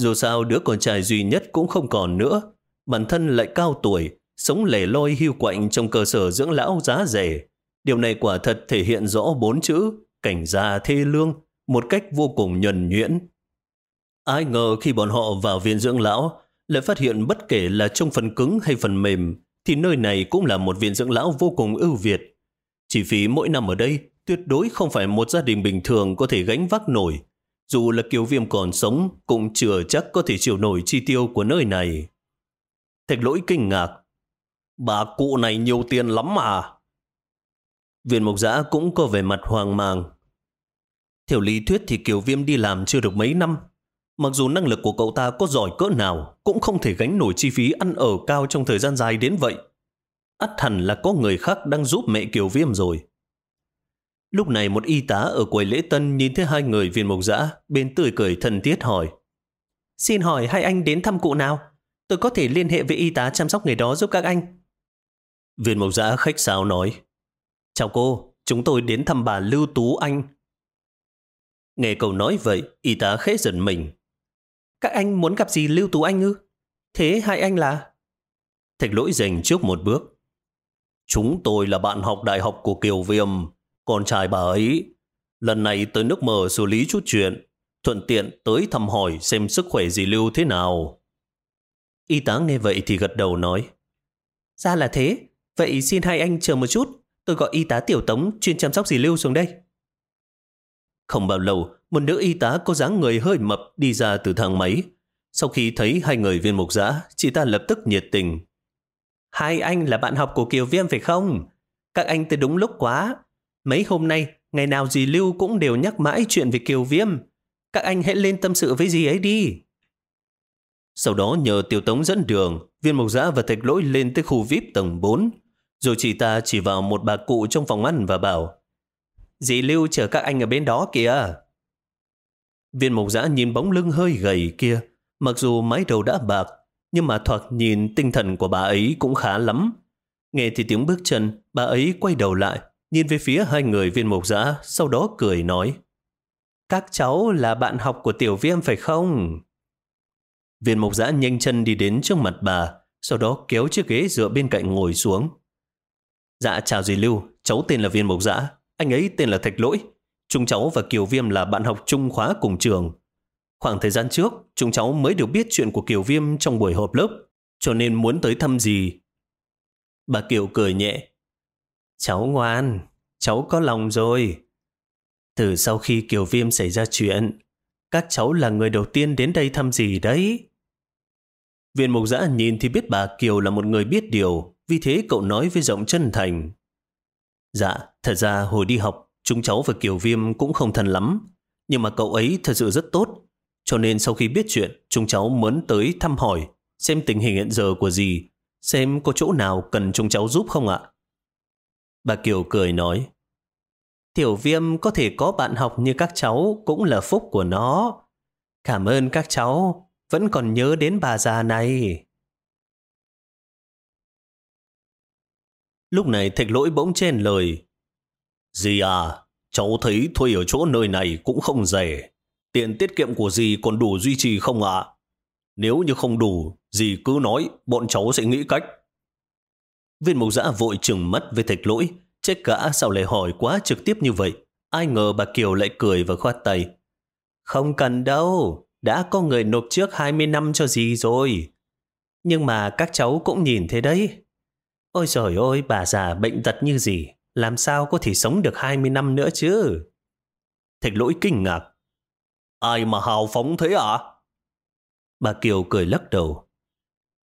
Dù sao đứa con trai duy nhất cũng không còn nữa, bản thân lại cao tuổi, sống lẻ loi hưu quạnh trong cơ sở dưỡng lão giá rẻ. Điều này quả thật thể hiện rõ bốn chữ cảnh già thê lương một cách vô cùng nhuần nhuyễn. Ai ngờ khi bọn họ vào viện dưỡng lão, lại phát hiện bất kể là trong phần cứng hay phần mềm, thì nơi này cũng là một viện dưỡng lão vô cùng ưu việt. Chi phí mỗi năm ở đây tuyệt đối không phải một gia đình bình thường có thể gánh vác nổi. Dù là kiều viêm còn sống, cũng chưa chắc có thể chịu nổi chi tiêu của nơi này. Thạch lỗi kinh ngạc. Bà cụ này nhiều tiền lắm mà. Viên mộc giã cũng có vẻ mặt hoang mang. Theo lý thuyết thì Kiều Viêm đi làm chưa được mấy năm, Mặc dù năng lực của cậu ta có giỏi cỡ nào, cũng không thể gánh nổi chi phí ăn ở cao trong thời gian dài đến vậy. ắt hẳn là có người khác đang giúp mẹ Kiều Viêm rồi. Lúc này một y tá ở quầy lễ tân nhìn thấy hai người viên mộc dã bên tươi cười thân thiết hỏi. Xin hỏi hai anh đến thăm cụ nào? Tôi có thể liên hệ với y tá chăm sóc người đó giúp các anh. Viên mộc dã khách sáo nói. Chào cô, chúng tôi đến thăm bà Lưu Tú Anh. Nghe cậu nói vậy, y tá khẽ giận mình, các anh muốn gặp gì Lưu Tú Anh ư? Thế hai anh là? Thạch lỗi dành trước một bước. Chúng tôi là bạn học đại học của Kiều Viêm, con trai bà ấy. Lần này tới nước mờ xử lý chút chuyện, thuận tiện tới thăm hỏi xem sức khỏe dì Lưu thế nào. Y tá nghe vậy thì gật đầu nói. Ra là thế, vậy xin hai anh chờ một chút, tôi gọi y tá tiểu tống chuyên chăm sóc dì Lưu xuống đây. Không bao lâu, một nữ y tá có dáng người hơi mập đi ra từ thang máy. Sau khi thấy hai người viên mục giã, chị ta lập tức nhiệt tình. Hai anh là bạn học của Kiều Viêm phải không? Các anh tới đúng lúc quá. Mấy hôm nay, ngày nào dì Lưu cũng đều nhắc mãi chuyện về Kiều Viêm. Các anh hãy lên tâm sự với dì ấy đi. Sau đó nhờ tiểu tống dẫn đường, viên mộc giã và thạch lỗi lên tới khu VIP tầng 4. Rồi chị ta chỉ vào một bà cụ trong phòng ăn và bảo Dì Lưu chờ các anh ở bên đó kìa. Viên mộc giã nhìn bóng lưng hơi gầy kia, mặc dù mái đầu đã bạc, nhưng mà thoạt nhìn tinh thần của bà ấy cũng khá lắm. Nghe thì tiếng bước chân, bà ấy quay đầu lại, nhìn về phía hai người viên mộc giã, sau đó cười nói. Các cháu là bạn học của tiểu viêm phải không? Viên mộc giã nhanh chân đi đến trước mặt bà, sau đó kéo chiếc ghế dựa bên cạnh ngồi xuống. Dạ chào dì Lưu, cháu tên là Viên Mộc Giã, anh ấy tên là Thạch Lỗi. Chúng cháu và Kiều Viêm là bạn học chung khóa cùng trường. Khoảng thời gian trước, chúng cháu mới được biết chuyện của Kiều Viêm trong buổi họp lớp, cho nên muốn tới thăm dì. Bà Kiều cười nhẹ. Cháu ngoan, cháu có lòng rồi. Từ sau khi Kiều Viêm xảy ra chuyện, các cháu là người đầu tiên đến đây thăm gì đấy. Viên mục giã nhìn thì biết bà Kiều là một người biết điều, vì thế cậu nói với giọng chân thành. Dạ, thật ra hồi đi học, chúng cháu và Kiều Viêm cũng không thân lắm, nhưng mà cậu ấy thật sự rất tốt. Cho nên sau khi biết chuyện, chúng cháu muốn tới thăm hỏi, xem tình hình hiện giờ của gì, xem có chỗ nào cần chúng cháu giúp không ạ. Bà Kiều cười nói, Tiểu Viêm có thể có bạn học như các cháu cũng là phúc của nó. Cảm ơn các cháu, vẫn còn nhớ đến bà già này. Lúc này thạch lỗi bỗng chen lời. Dì à, cháu thấy thuê ở chỗ nơi này cũng không rẻ. Tiền tiết kiệm của dì còn đủ duy trì không ạ? Nếu như không đủ, dì cứ nói, bọn cháu sẽ nghĩ cách. Viên mục giã vội trừng mắt với thạch lỗi, chết cả sao lại hỏi quá trực tiếp như vậy. Ai ngờ bà Kiều lại cười và khoát tay. Không cần đâu, đã có người nộp trước 20 năm cho gì rồi. Nhưng mà các cháu cũng nhìn thế đấy. Ôi trời ơi, bà già bệnh tật như gì, làm sao có thể sống được 20 năm nữa chứ? Thạch lỗi kinh ngạc. Ai mà hào phóng thế ạ? Bà Kiều cười lắc đầu.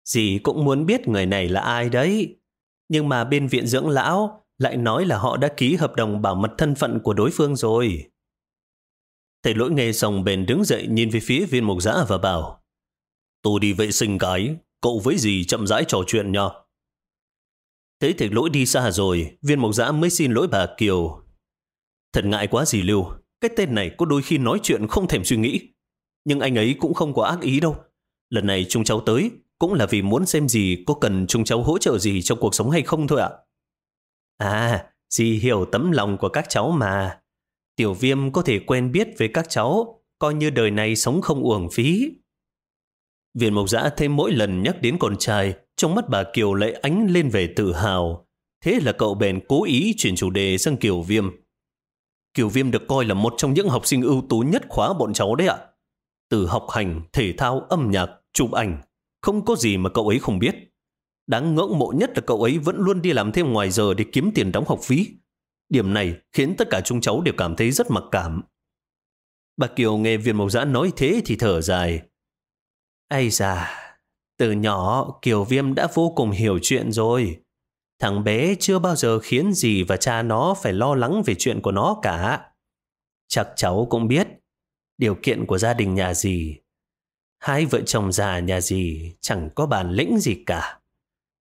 Dì cũng muốn biết người này là ai đấy. Nhưng mà bên viện dưỡng lão lại nói là họ đã ký hợp đồng bảo mật thân phận của đối phương rồi. Thầy lỗi nghe xong bền đứng dậy nhìn về phía viên mục giã và bảo Tôi đi vệ sinh cái, cậu với gì chậm rãi trò chuyện nha. Thấy thầy lỗi đi xa rồi, viên mộc giã mới xin lỗi bà Kiều. Thật ngại quá gì Lưu, cái tên này có đôi khi nói chuyện không thèm suy nghĩ. Nhưng anh ấy cũng không có ác ý đâu. Lần này chúng cháu tới cũng là vì muốn xem gì có cần chúng cháu hỗ trợ gì trong cuộc sống hay không thôi ạ. À, dì hiểu tấm lòng của các cháu mà. Tiểu viêm có thể quen biết với các cháu, coi như đời này sống không uổng phí. Viện mộc giã thêm mỗi lần nhắc đến con trai, trong mắt bà Kiều lại ánh lên về tự hào. Thế là cậu bèn cố ý chuyển chủ đề sang Kiều Viêm. Kiều Viêm được coi là một trong những học sinh ưu tú nhất khóa bọn cháu đấy ạ. Từ học hành, thể thao, âm nhạc, chụp ảnh, không có gì mà cậu ấy không biết. Đáng ngưỡng mộ nhất là cậu ấy vẫn luôn đi làm thêm ngoài giờ để kiếm tiền đóng học phí. Điểm này khiến tất cả chúng cháu đều cảm thấy rất mặc cảm. Bà Kiều nghe viên mộc giã nói thế thì thở dài. Ây da, từ nhỏ Kiều Viêm đã vô cùng hiểu chuyện rồi. Thằng bé chưa bao giờ khiến gì và cha nó phải lo lắng về chuyện của nó cả. Chắc cháu cũng biết điều kiện của gia đình nhà gì. Hai vợ chồng già nhà gì chẳng có bản lĩnh gì cả.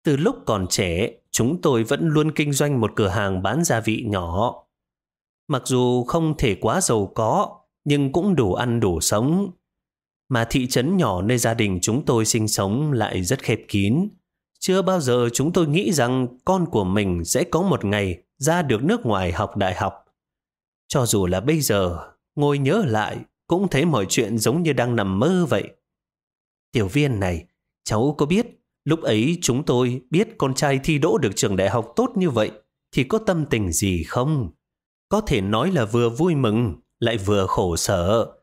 Từ lúc còn trẻ, chúng tôi vẫn luôn kinh doanh một cửa hàng bán gia vị nhỏ. Mặc dù không thể quá giàu có, nhưng cũng đủ ăn đủ sống. Mà thị trấn nhỏ nơi gia đình chúng tôi sinh sống lại rất khép kín. Chưa bao giờ chúng tôi nghĩ rằng con của mình sẽ có một ngày ra được nước ngoài học đại học. Cho dù là bây giờ, ngồi nhớ lại, cũng thấy mọi chuyện giống như đang nằm mơ vậy. Tiểu viên này, cháu có biết, lúc ấy chúng tôi biết con trai thi đỗ được trường đại học tốt như vậy, thì có tâm tình gì không? Có thể nói là vừa vui mừng, lại vừa khổ sở.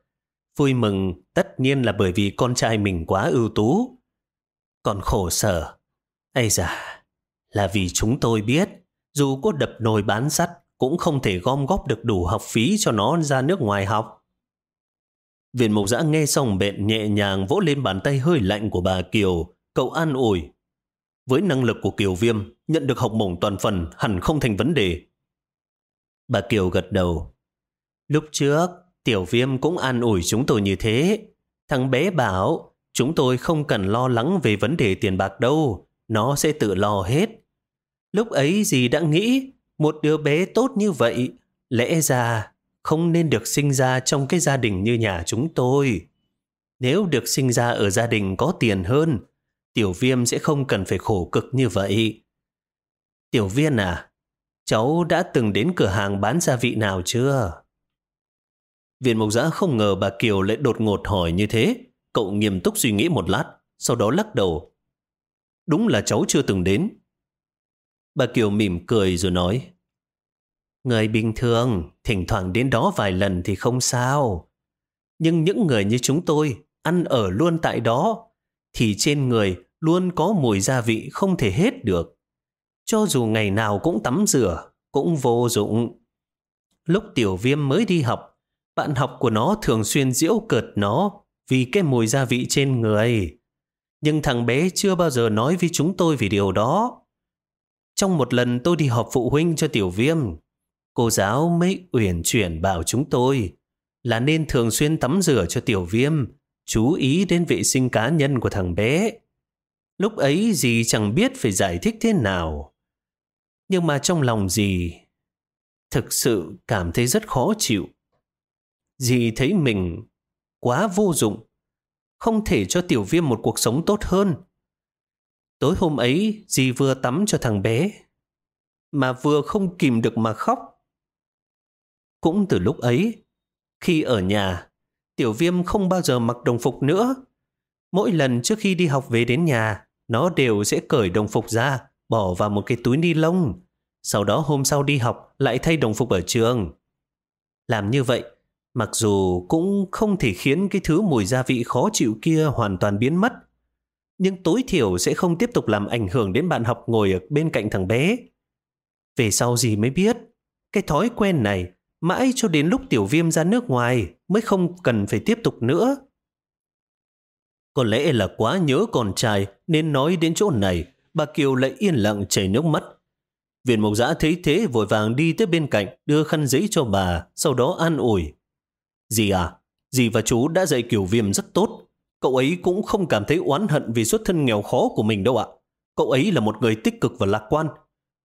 Vui mừng tất nhiên là bởi vì con trai mình quá ưu tú. Còn khổ sở, ây da, là vì chúng tôi biết dù có đập nồi bán sắt cũng không thể gom góp được đủ học phí cho nó ra nước ngoài học. Viện mục giã nghe xong bện nhẹ nhàng vỗ lên bàn tay hơi lạnh của bà Kiều, cậu an ủi. Với năng lực của Kiều Viêm, nhận được học bổng toàn phần hẳn không thành vấn đề. Bà Kiều gật đầu. Lúc trước, Tiểu viêm cũng an ủi chúng tôi như thế. Thằng bé bảo, chúng tôi không cần lo lắng về vấn đề tiền bạc đâu, nó sẽ tự lo hết. Lúc ấy gì đã nghĩ, một đứa bé tốt như vậy, lẽ ra không nên được sinh ra trong cái gia đình như nhà chúng tôi. Nếu được sinh ra ở gia đình có tiền hơn, tiểu viêm sẽ không cần phải khổ cực như vậy. Tiểu viên à, cháu đã từng đến cửa hàng bán gia vị nào chưa? Viện Mộc Giã không ngờ bà Kiều lại đột ngột hỏi như thế. Cậu nghiêm túc suy nghĩ một lát, sau đó lắc đầu. Đúng là cháu chưa từng đến. Bà Kiều mỉm cười rồi nói. Người bình thường, thỉnh thoảng đến đó vài lần thì không sao. Nhưng những người như chúng tôi, ăn ở luôn tại đó, thì trên người luôn có mùi gia vị không thể hết được. Cho dù ngày nào cũng tắm rửa, cũng vô dụng. Lúc tiểu viêm mới đi học, bạn học của nó thường xuyên diễu cợt nó vì cái mùi gia vị trên người. Nhưng thằng bé chưa bao giờ nói với chúng tôi về điều đó. Trong một lần tôi đi họp phụ huynh cho tiểu viêm, cô giáo mới uyển chuyển bảo chúng tôi là nên thường xuyên tắm rửa cho tiểu viêm, chú ý đến vệ sinh cá nhân của thằng bé. Lúc ấy gì chẳng biết phải giải thích thế nào. Nhưng mà trong lòng gì thực sự cảm thấy rất khó chịu. Dì thấy mình quá vô dụng, không thể cho tiểu viêm một cuộc sống tốt hơn. Tối hôm ấy, dì vừa tắm cho thằng bé, mà vừa không kìm được mà khóc. Cũng từ lúc ấy, khi ở nhà, tiểu viêm không bao giờ mặc đồng phục nữa. Mỗi lần trước khi đi học về đến nhà, nó đều sẽ cởi đồng phục ra, bỏ vào một cái túi ni lông. Sau đó hôm sau đi học lại thay đồng phục ở trường. Làm như vậy, mặc dù cũng không thể khiến cái thứ mùi gia vị khó chịu kia hoàn toàn biến mất, nhưng tối thiểu sẽ không tiếp tục làm ảnh hưởng đến bạn học ngồi ở bên cạnh thằng bé. Về sau gì mới biết, cái thói quen này mãi cho đến lúc tiểu viêm ra nước ngoài mới không cần phải tiếp tục nữa. Có lẽ là quá nhớ con trai nên nói đến chỗ này, bà Kiều lại yên lặng chảy nước mắt. Viện mộc giã thấy thế vội vàng đi tới bên cạnh đưa khăn giấy cho bà, sau đó an ủi. Dì à, dì và chú đã dạy kiểu viêm rất tốt. Cậu ấy cũng không cảm thấy oán hận vì xuất thân nghèo khó của mình đâu ạ. Cậu ấy là một người tích cực và lạc quan.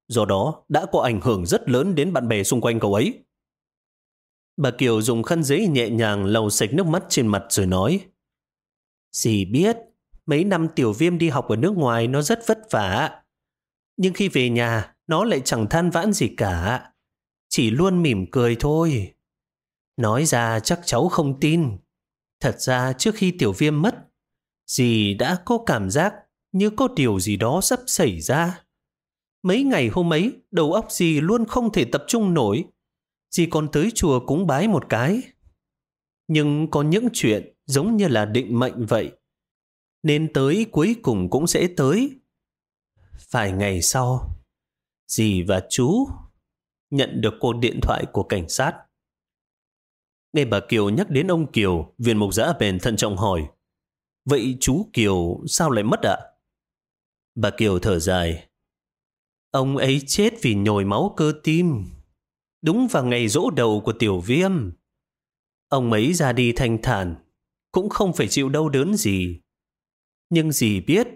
Do đó đã có ảnh hưởng rất lớn đến bạn bè xung quanh cậu ấy. Bà Kiều dùng khăn giấy nhẹ nhàng lau sạch nước mắt trên mặt rồi nói Dì biết, mấy năm tiểu viêm đi học ở nước ngoài nó rất vất vả. Nhưng khi về nhà, nó lại chẳng than vãn gì cả. Chỉ luôn mỉm cười thôi. Nói ra chắc cháu không tin. Thật ra trước khi tiểu viêm mất, dì đã có cảm giác như có điều gì đó sắp xảy ra. Mấy ngày hôm ấy, đầu óc dì luôn không thể tập trung nổi. Dì còn tới chùa cúng bái một cái. Nhưng có những chuyện giống như là định mệnh vậy. Nên tới cuối cùng cũng sẽ tới. Vài ngày sau, dì và chú nhận được cuộc điện thoại của cảnh sát. Nghe bà Kiều nhắc đến ông Kiều, viên mục giã bền thận trọng hỏi. Vậy chú Kiều sao lại mất ạ? Bà Kiều thở dài. Ông ấy chết vì nhồi máu cơ tim. Đúng vào ngày dỗ đầu của tiểu viêm. Ông ấy ra đi thanh thản, cũng không phải chịu đau đớn gì. Nhưng dì biết,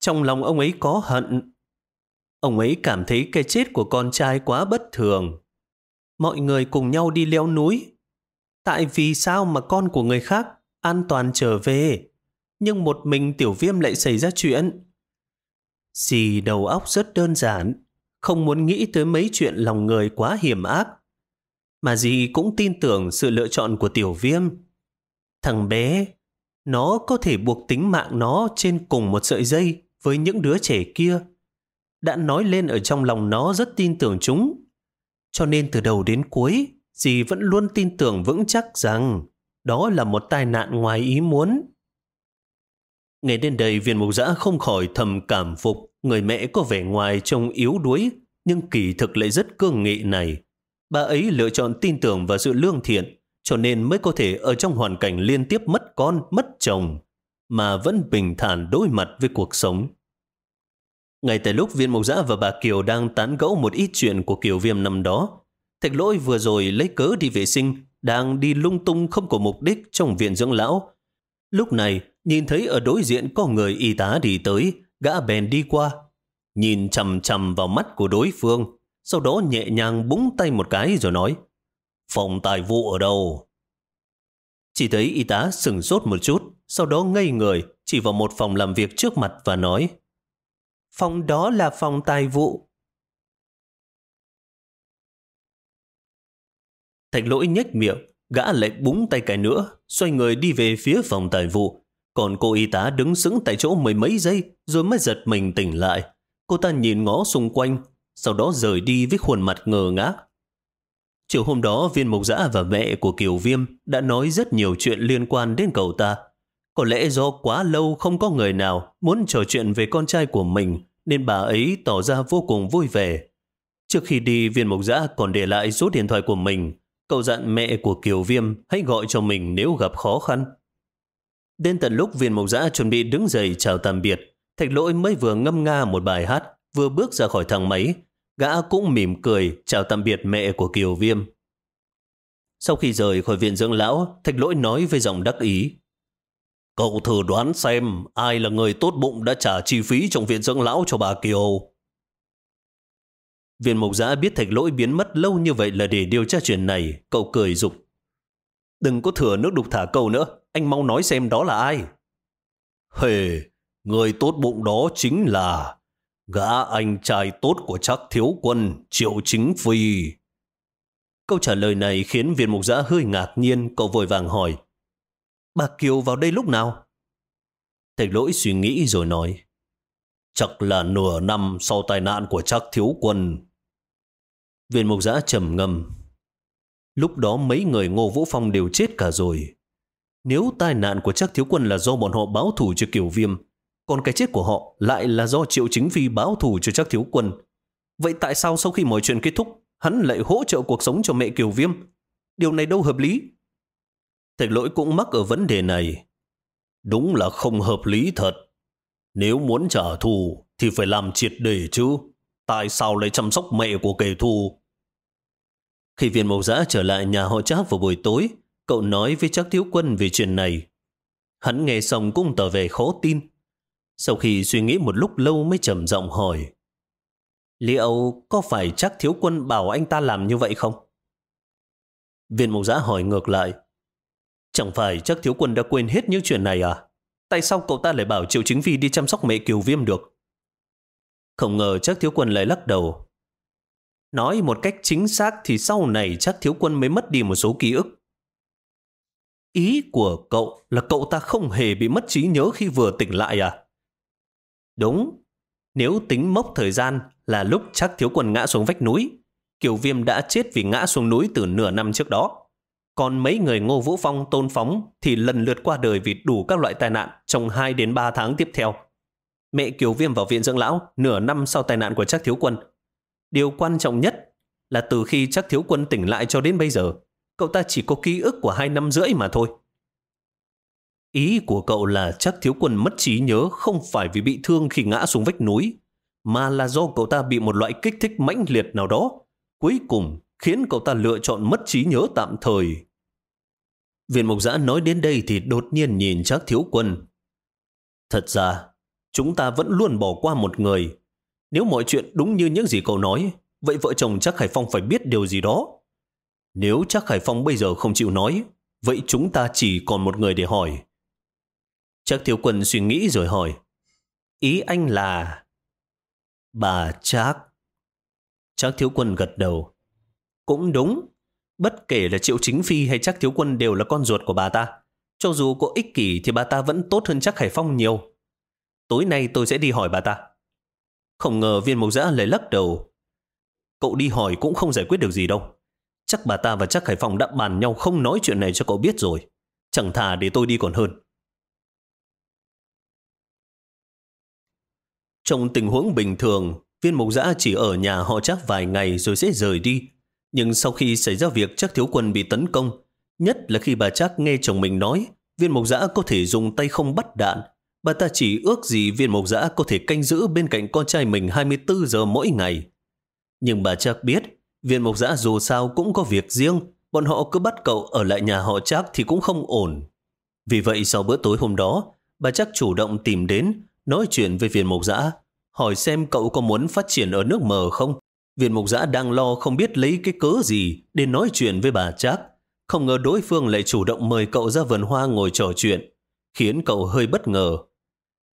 trong lòng ông ấy có hận. Ông ấy cảm thấy cái chết của con trai quá bất thường. Mọi người cùng nhau đi leo núi, Tại vì sao mà con của người khác an toàn trở về, nhưng một mình tiểu viêm lại xảy ra chuyện? Dì đầu óc rất đơn giản, không muốn nghĩ tới mấy chuyện lòng người quá hiểm ác. Mà dì cũng tin tưởng sự lựa chọn của tiểu viêm. Thằng bé, nó có thể buộc tính mạng nó trên cùng một sợi dây với những đứa trẻ kia. Đã nói lên ở trong lòng nó rất tin tưởng chúng. Cho nên từ đầu đến cuối, dì vẫn luôn tin tưởng vững chắc rằng đó là một tai nạn ngoài ý muốn. Nghe đến đây viên mục giã không khỏi thầm cảm phục người mẹ có vẻ ngoài trông yếu đuối nhưng kỳ thực lại rất cương nghị này. Bà ấy lựa chọn tin tưởng vào sự lương thiện cho nên mới có thể ở trong hoàn cảnh liên tiếp mất con, mất chồng mà vẫn bình thản đối mặt với cuộc sống. Ngay tại lúc viên mộc giã và bà Kiều đang tán gẫu một ít chuyện của Kiều Viêm năm đó, Thạch lỗi vừa rồi lấy cớ đi vệ sinh, đang đi lung tung không có mục đích trong viện dưỡng lão. Lúc này, Nhìn thấy ở đối diện có người y tá đi tới, gã bèn đi qua. Nhìn chầm chầm vào mắt của đối phương, sau đó nhẹ nhàng búng tay một cái rồi nói Phòng tài vụ ở đâu? Chỉ thấy y tá sừng sốt một chút, sau đó ngây người, chỉ vào một phòng làm việc trước mặt và nói Phòng đó là phòng tài vụ. Thạch lỗi nhếch miệng, gã lại búng tay cái nữa, xoay người đi về phía phòng tài vụ. Còn cô y tá đứng sững tại chỗ mười mấy giây rồi mới giật mình tỉnh lại. Cô ta nhìn ngó xung quanh, sau đó rời đi với khuôn mặt ngờ ngác. Chiều hôm đó, viên mục giã và mẹ của Kiều Viêm đã nói rất nhiều chuyện liên quan đến cậu ta. Có lẽ do quá lâu không có người nào muốn trò chuyện về con trai của mình, nên bà ấy tỏ ra vô cùng vui vẻ. Trước khi đi, viên mục giã còn để lại số điện thoại của mình. Cậu dặn mẹ của Kiều Viêm hãy gọi cho mình nếu gặp khó khăn. Đến tận lúc viên mộc giã chuẩn bị đứng dậy chào tạm biệt, thạch lỗi mới vừa ngâm nga một bài hát, vừa bước ra khỏi thang máy, gã cũng mỉm cười chào tạm biệt mẹ của Kiều Viêm. Sau khi rời khỏi viện dưỡng lão, thạch lỗi nói với giọng đắc ý. Cậu thử đoán xem ai là người tốt bụng đã trả chi phí trong viện dưỡng lão cho bà Kiều. Viên mục giã biết thạch lỗi biến mất lâu như vậy là để điều tra chuyện này, cậu cười dục Đừng có thừa nước đục thả câu nữa, anh mau nói xem đó là ai. Hề, người tốt bụng đó chính là gã anh trai tốt của chắc thiếu quân, Triệu Chính Phi. Câu trả lời này khiến viên mục giã hơi ngạc nhiên, cậu vội vàng hỏi. Bà Kiều vào đây lúc nào? thầy lỗi suy nghĩ rồi nói. Chắc là nửa năm sau tai nạn của chắc thiếu quân. Viên mục giã trầm ngâm. Lúc đó mấy người Ngô Vũ Phong đều chết cả rồi. Nếu tai nạn của chắc thiếu quân là do bọn họ báo thù cho kiểu viêm, còn cái chết của họ lại là do triệu chính phi báo thù cho chắc thiếu quân. Vậy tại sao sau khi mọi chuyện kết thúc, hắn lại hỗ trợ cuộc sống cho mẹ kiều viêm? Điều này đâu hợp lý. Thạch lỗi cũng mắc ở vấn đề này. Đúng là không hợp lý thật. Nếu muốn trả thù thì phải làm triệt để chứ. Tại sao lại chăm sóc mẹ của kẻ thù? Khi viên mộc giã trở lại nhà họ Trác vào buổi tối, cậu nói với chắc thiếu quân về chuyện này. Hắn nghe xong cũng tỏ vẻ khó tin. Sau khi suy nghĩ một lúc lâu mới trầm giọng hỏi. Liệu có phải chắc thiếu quân bảo anh ta làm như vậy không? Viên mục giã hỏi ngược lại. Chẳng phải chắc thiếu quân đã quên hết những chuyện này à? Tại sao cậu ta lại bảo Triệu Chính Phi đi chăm sóc mẹ Kiều Viêm được? Không ngờ chắc thiếu quân lại lắc đầu. Nói một cách chính xác thì sau này chắc thiếu quân mới mất đi một số ký ức. Ý của cậu là cậu ta không hề bị mất trí nhớ khi vừa tỉnh lại à? Đúng, nếu tính mốc thời gian là lúc chắc thiếu quân ngã xuống vách núi, Kiều Viêm đã chết vì ngã xuống núi từ nửa năm trước đó. Còn mấy người Ngô Vũ Phong, Tôn Phóng thì lần lượt qua đời vì đủ các loại tai nạn trong 2 đến 3 tháng tiếp theo. Mẹ Kiều Viêm vào viện dưỡng lão nửa năm sau tai nạn của chắc thiếu quân. Điều quan trọng nhất là từ khi chắc thiếu quân tỉnh lại cho đến bây giờ, cậu ta chỉ có ký ức của hai năm rưỡi mà thôi. Ý của cậu là chắc thiếu quân mất trí nhớ không phải vì bị thương khi ngã xuống vách núi, mà là do cậu ta bị một loại kích thích mãnh liệt nào đó. Cuối cùng khiến cậu ta lựa chọn mất trí nhớ tạm thời. Viện Mộc Giã nói đến đây thì đột nhiên nhìn chắc thiếu quân. Thật ra, chúng ta vẫn luôn bỏ qua một người. Nếu mọi chuyện đúng như những gì cậu nói, vậy vợ chồng chắc Hải Phong phải biết điều gì đó. Nếu chắc Hải Phong bây giờ không chịu nói, vậy chúng ta chỉ còn một người để hỏi. Chắc thiếu quân suy nghĩ rồi hỏi. Ý anh là... Bà chắc. Chắc thiếu quân gật đầu. Cũng đúng. Bất kể là Triệu Chính Phi hay chắc thiếu quân đều là con ruột của bà ta. Cho dù có ích kỷ thì bà ta vẫn tốt hơn chắc Hải Phong nhiều. Tối nay tôi sẽ đi hỏi bà ta. Không ngờ viên mộc giã lấy lắc đầu. Cậu đi hỏi cũng không giải quyết được gì đâu. Chắc bà ta và chắc Hải Phong đã bàn nhau không nói chuyện này cho cậu biết rồi. Chẳng thà để tôi đi còn hơn. Trong tình huống bình thường, viên mộc giã chỉ ở nhà họ chắc vài ngày rồi sẽ rời đi. Nhưng sau khi xảy ra việc chắc thiếu quân bị tấn công, nhất là khi bà chắc nghe chồng mình nói viên mộc giã có thể dùng tay không bắt đạn, bà ta chỉ ước gì viên mộc giã có thể canh giữ bên cạnh con trai mình 24 giờ mỗi ngày. Nhưng bà chắc biết, viên mộc giã dù sao cũng có việc riêng, bọn họ cứ bắt cậu ở lại nhà họ chắc thì cũng không ổn. Vì vậy sau bữa tối hôm đó, bà chắc chủ động tìm đến, nói chuyện với viên Mộc giã, hỏi xem cậu có muốn phát triển ở nước mờ không. Viên mục giã đang lo không biết lấy cái cớ gì để nói chuyện với bà chắc. Không ngờ đối phương lại chủ động mời cậu ra vườn hoa ngồi trò chuyện, khiến cậu hơi bất ngờ.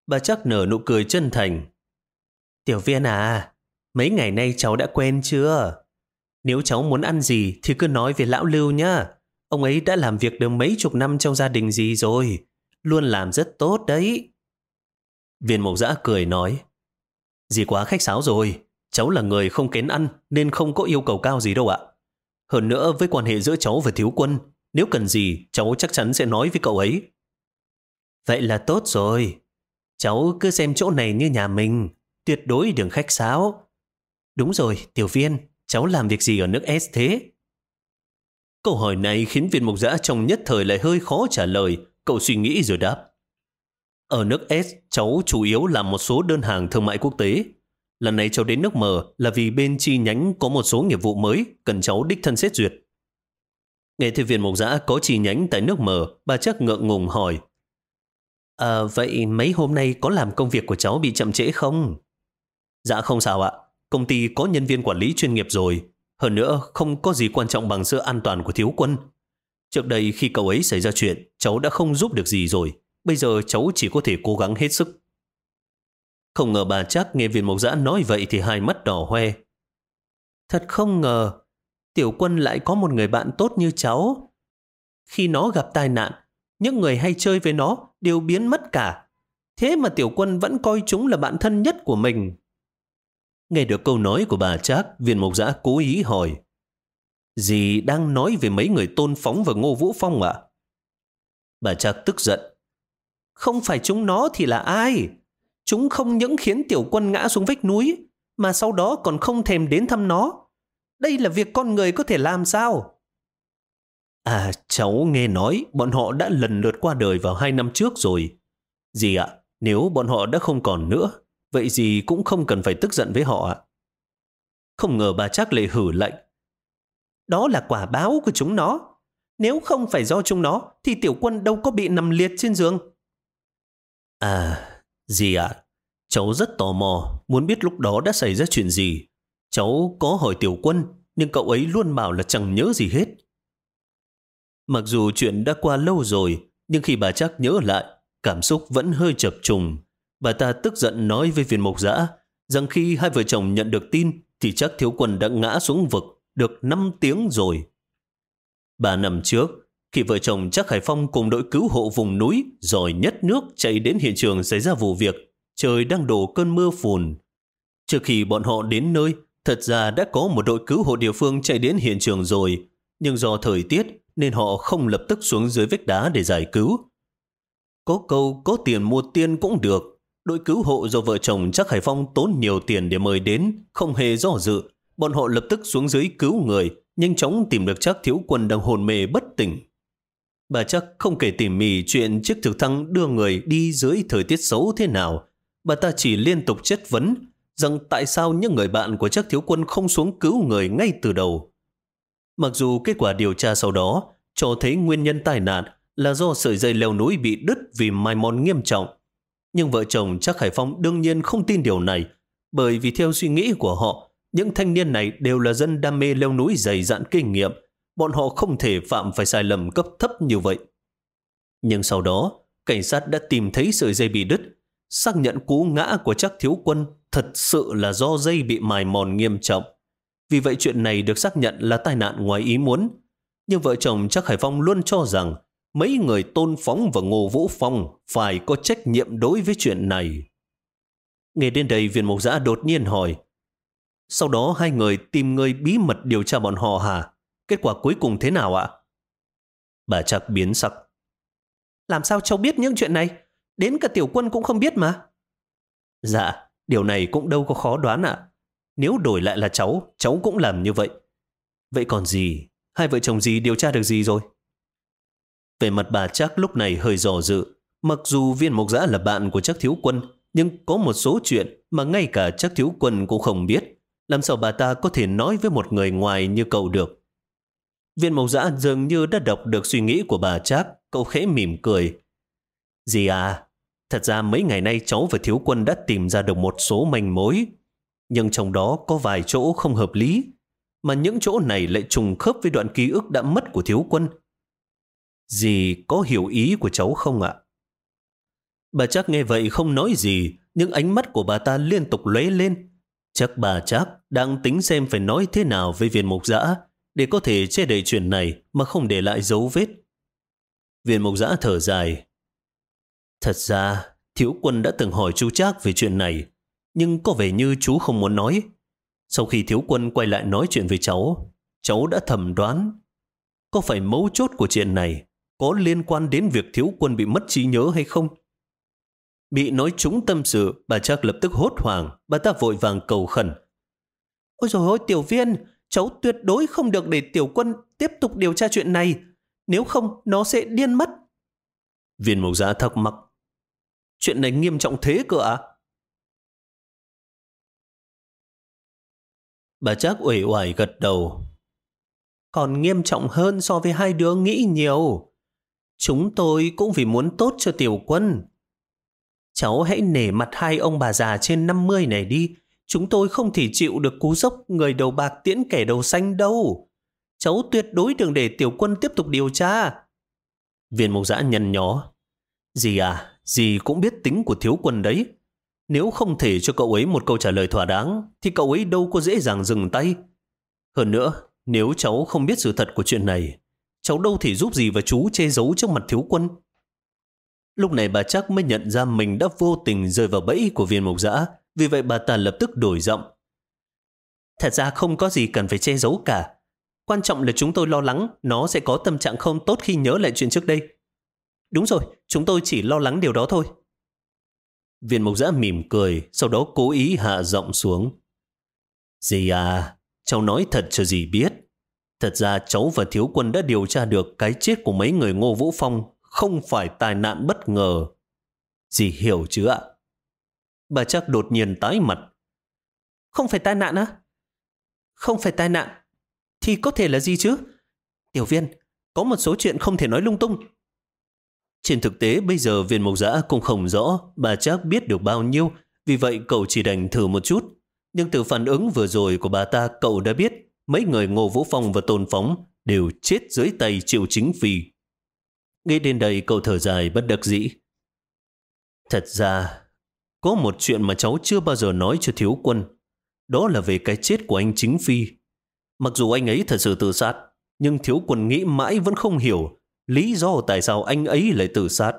Bà chắc nở nụ cười chân thành. Tiểu viên à, mấy ngày nay cháu đã quen chưa? Nếu cháu muốn ăn gì thì cứ nói về lão Lưu nhá. Ông ấy đã làm việc được mấy chục năm trong gia đình gì rồi. Luôn làm rất tốt đấy. Viên mộc giã cười nói. dì quá khách sáo rồi. Cháu là người không kén ăn nên không có yêu cầu cao gì đâu ạ. Hơn nữa với quan hệ giữa cháu và thiếu quân, nếu cần gì cháu chắc chắn sẽ nói với cậu ấy. Vậy là tốt rồi. Cháu cứ xem chỗ này như nhà mình, tuyệt đối đừng khách sáo. Đúng rồi, tiểu viên, cháu làm việc gì ở nước S thế? Câu hỏi này khiến viên mục giã trong nhất thời lại hơi khó trả lời, cậu suy nghĩ rồi đáp. Ở nước S, cháu chủ yếu làm một số đơn hàng thương mại quốc tế. Lần này cháu đến nước M là vì bên chi nhánh có một số nghiệp vụ mới cần cháu đích thân xét duyệt. Nghe thư viên mục giã có chi nhánh tại nước M, bà chắc ngượng ngùng hỏi. À, vậy mấy hôm nay có làm công việc của cháu bị chậm trễ không? Dạ không sao ạ. Công ty có nhân viên quản lý chuyên nghiệp rồi. Hơn nữa, không có gì quan trọng bằng sự an toàn của thiếu quân. Trước đây khi cậu ấy xảy ra chuyện, cháu đã không giúp được gì rồi. Bây giờ cháu chỉ có thể cố gắng hết sức. Không ngờ bà chắc nghe viên mộc giã nói vậy thì hai mắt đỏ hoe. Thật không ngờ, tiểu quân lại có một người bạn tốt như cháu. Khi nó gặp tai nạn, những người hay chơi với nó đều biến mất cả. Thế mà tiểu quân vẫn coi chúng là bạn thân nhất của mình. Nghe được câu nói của bà Trác, viên mộc giã cố ý hỏi. Dì đang nói về mấy người tôn phóng và ngô vũ phong ạ? Bà Trác tức giận. Không phải chúng nó thì là ai? Chúng không những khiến tiểu quân ngã xuống vách núi, mà sau đó còn không thèm đến thăm nó. Đây là việc con người có thể làm sao? À, cháu nghe nói bọn họ đã lần lượt qua đời vào hai năm trước rồi. Dì ạ, nếu bọn họ đã không còn nữa, vậy gì cũng không cần phải tức giận với họ ạ. Không ngờ bà chắc lại hử lệnh. Đó là quả báo của chúng nó. Nếu không phải do chúng nó, thì tiểu quân đâu có bị nằm liệt trên giường. À, gì ạ? Cháu rất tò mò, muốn biết lúc đó đã xảy ra chuyện gì. Cháu có hỏi tiểu quân, nhưng cậu ấy luôn bảo là chẳng nhớ gì hết. Mặc dù chuyện đã qua lâu rồi, nhưng khi bà chắc nhớ lại, cảm xúc vẫn hơi chập trùng. Bà ta tức giận nói với viên mộc giã rằng khi hai vợ chồng nhận được tin thì chắc thiếu quân đã ngã xuống vực được 5 tiếng rồi. Bà nằm trước, khi vợ chồng chắc Hải Phong cùng đội cứu hộ vùng núi rồi nhất nước chạy đến hiện trường xảy ra vụ việc, trời đang đổ cơn mưa phùn. Trước khi bọn họ đến nơi, thật ra đã có một đội cứu hộ địa phương chạy đến hiện trường rồi, nhưng do thời tiết nên họ không lập tức xuống dưới vách đá để giải cứu. Có câu có tiền mua tiên cũng được, Đội cứu hộ do vợ chồng chắc Hải Phong tốn nhiều tiền để mời đến, không hề do dự. Bọn họ lập tức xuống dưới cứu người, nhanh chóng tìm được chắc thiếu quân đang hồn mê bất tỉnh. Bà chắc không kể tỉ mỉ chuyện chiếc trực thăng đưa người đi dưới thời tiết xấu thế nào. Bà ta chỉ liên tục chất vấn rằng tại sao những người bạn của chắc thiếu quân không xuống cứu người ngay từ đầu. Mặc dù kết quả điều tra sau đó cho thấy nguyên nhân tai nạn là do sợi dây leo núi bị đứt vì mai mòn nghiêm trọng, nhưng vợ chồng chắc Hải Phong đương nhiên không tin điều này, bởi vì theo suy nghĩ của họ, những thanh niên này đều là dân đam mê leo núi dày dặn kinh nghiệm, bọn họ không thể phạm phải sai lầm cấp thấp như vậy. Nhưng sau đó, cảnh sát đã tìm thấy sợi dây bị đứt, xác nhận cú ngã của chắc thiếu quân thật sự là do dây bị mài mòn nghiêm trọng. Vì vậy chuyện này được xác nhận là tai nạn ngoài ý muốn. Nhưng vợ chồng chắc Hải Phong luôn cho rằng mấy người tôn phóng và ngô vũ phong phải có trách nhiệm đối với chuyện này. Nghe đến đây viên mộc giã đột nhiên hỏi. Sau đó hai người tìm người bí mật điều tra bọn họ hả? Kết quả cuối cùng thế nào ạ? Bà chắc biến sắc. Làm sao cháu biết những chuyện này? Đến cả tiểu quân cũng không biết mà. Dạ, điều này cũng đâu có khó đoán ạ. Nếu đổi lại là cháu, cháu cũng làm như vậy. Vậy còn gì? Hai vợ chồng gì điều tra được gì rồi? Về mặt bà chắc lúc này hơi dò dự. Mặc dù viên mộc giã là bạn của chắc thiếu quân, nhưng có một số chuyện mà ngay cả chắc thiếu quân cũng không biết. Làm sao bà ta có thể nói với một người ngoài như cậu được? Viên mộc giã dường như đã đọc được suy nghĩ của bà chắc, cậu khẽ mỉm cười. Gì à? Thật ra mấy ngày nay cháu và thiếu quân đã tìm ra được một số manh mối, nhưng trong đó có vài chỗ không hợp lý, mà những chỗ này lại trùng khớp với đoạn ký ức đã mất của thiếu quân. Dì có hiểu ý của cháu không ạ? Bà chắc nghe vậy không nói gì, nhưng ánh mắt của bà ta liên tục lóe lên. Chắc bà chắc đang tính xem phải nói thế nào với viên mục giã để có thể che đậy chuyện này mà không để lại dấu vết. Viên mục giã thở dài. Thật ra, thiếu quân đã từng hỏi chú Trác về chuyện này, nhưng có vẻ như chú không muốn nói. Sau khi thiếu quân quay lại nói chuyện với cháu, cháu đã thầm đoán. Có phải mấu chốt của chuyện này có liên quan đến việc thiếu quân bị mất trí nhớ hay không? Bị nói trúng tâm sự, bà chắc lập tức hốt hoảng, bà ta vội vàng cầu khẩn. Ôi dồi ôi, tiểu viên, cháu tuyệt đối không được để tiểu quân tiếp tục điều tra chuyện này. Nếu không, nó sẽ điên mất. Viên mục giá thắc mắc. Chuyện này nghiêm trọng thế cơ ạ? Bà chắc uể oải gật đầu. Còn nghiêm trọng hơn so với hai đứa nghĩ nhiều. Chúng tôi cũng vì muốn tốt cho tiểu quân. Cháu hãy nể mặt hai ông bà già trên 50 này đi. Chúng tôi không thể chịu được cú dốc người đầu bạc tiễn kẻ đầu xanh đâu. Cháu tuyệt đối đừng để tiểu quân tiếp tục điều tra. Viên mục giã nhăn nhó. Dì à, dì cũng biết tính của thiếu quân đấy. Nếu không thể cho cậu ấy một câu trả lời thỏa đáng, thì cậu ấy đâu có dễ dàng dừng tay. Hơn nữa, nếu cháu không biết sự thật của chuyện này, cháu đâu thể giúp gì và chú che giấu trước mặt thiếu quân. Lúc này bà chắc mới nhận ra mình đã vô tình rơi vào bẫy của viên mục giã, vì vậy bà ta lập tức đổi giọng. Thật ra không có gì cần phải che giấu cả. Quan trọng là chúng tôi lo lắng nó sẽ có tâm trạng không tốt khi nhớ lại chuyện trước đây. Đúng rồi, chúng tôi chỉ lo lắng điều đó thôi. Viên mục giã mỉm cười, sau đó cố ý hạ giọng xuống. Dì à, cháu nói thật cho dì biết. Thật ra cháu và thiếu quân đã điều tra được cái chết của mấy người Ngô Vũ Phong không phải tai nạn bất ngờ. Dì hiểu chứ ạ? Bà chắc đột nhiên tái mặt. Không phải tai nạn á? Không phải tai nạn. Thì có thể là gì chứ? Tiểu viên, có một số chuyện không thể nói lung tung. Trên thực tế bây giờ viên mộc giã cũng không rõ bà chắc biết được bao nhiêu, vì vậy cậu chỉ đành thử một chút. Nhưng từ phản ứng vừa rồi của bà ta cậu đã biết mấy người Ngô Vũ Phong và Tôn Phóng đều chết dưới tay triệu chính phi. Nghe đến đây cậu thở dài bất đắc dĩ. Thật ra, có một chuyện mà cháu chưa bao giờ nói cho thiếu quân. Đó là về cái chết của anh chính phi. Mặc dù anh ấy thật sự tự sát, nhưng thiếu quân nghĩ mãi vẫn không hiểu lý do tại sao anh ấy lại tự sát.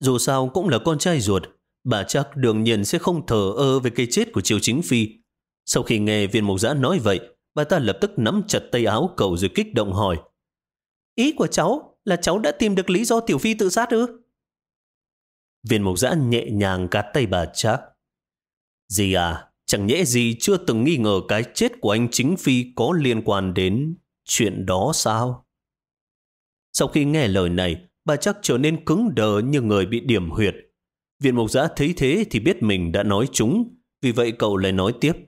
Dù sao cũng là con trai ruột, bà chắc đương nhiên sẽ không thờ ơ về cái chết của Triều Chính Phi. Sau khi nghe viên mục giã nói vậy, bà ta lập tức nắm chặt tay áo cậu rồi kích động hỏi. Ý của cháu là cháu đã tìm được lý do Tiểu Phi tự sát ư? Viên mục giã nhẹ nhàng cắt tay bà chắc. Dì à, chẳng nhẽ gì chưa từng nghi ngờ cái chết của anh chính Phi có liên quan đến chuyện đó sao? Sau khi nghe lời này, bà chắc trở nên cứng đờ như người bị điểm huyệt. Viện mục giã thấy thế thì biết mình đã nói chúng, vì vậy cậu lại nói tiếp.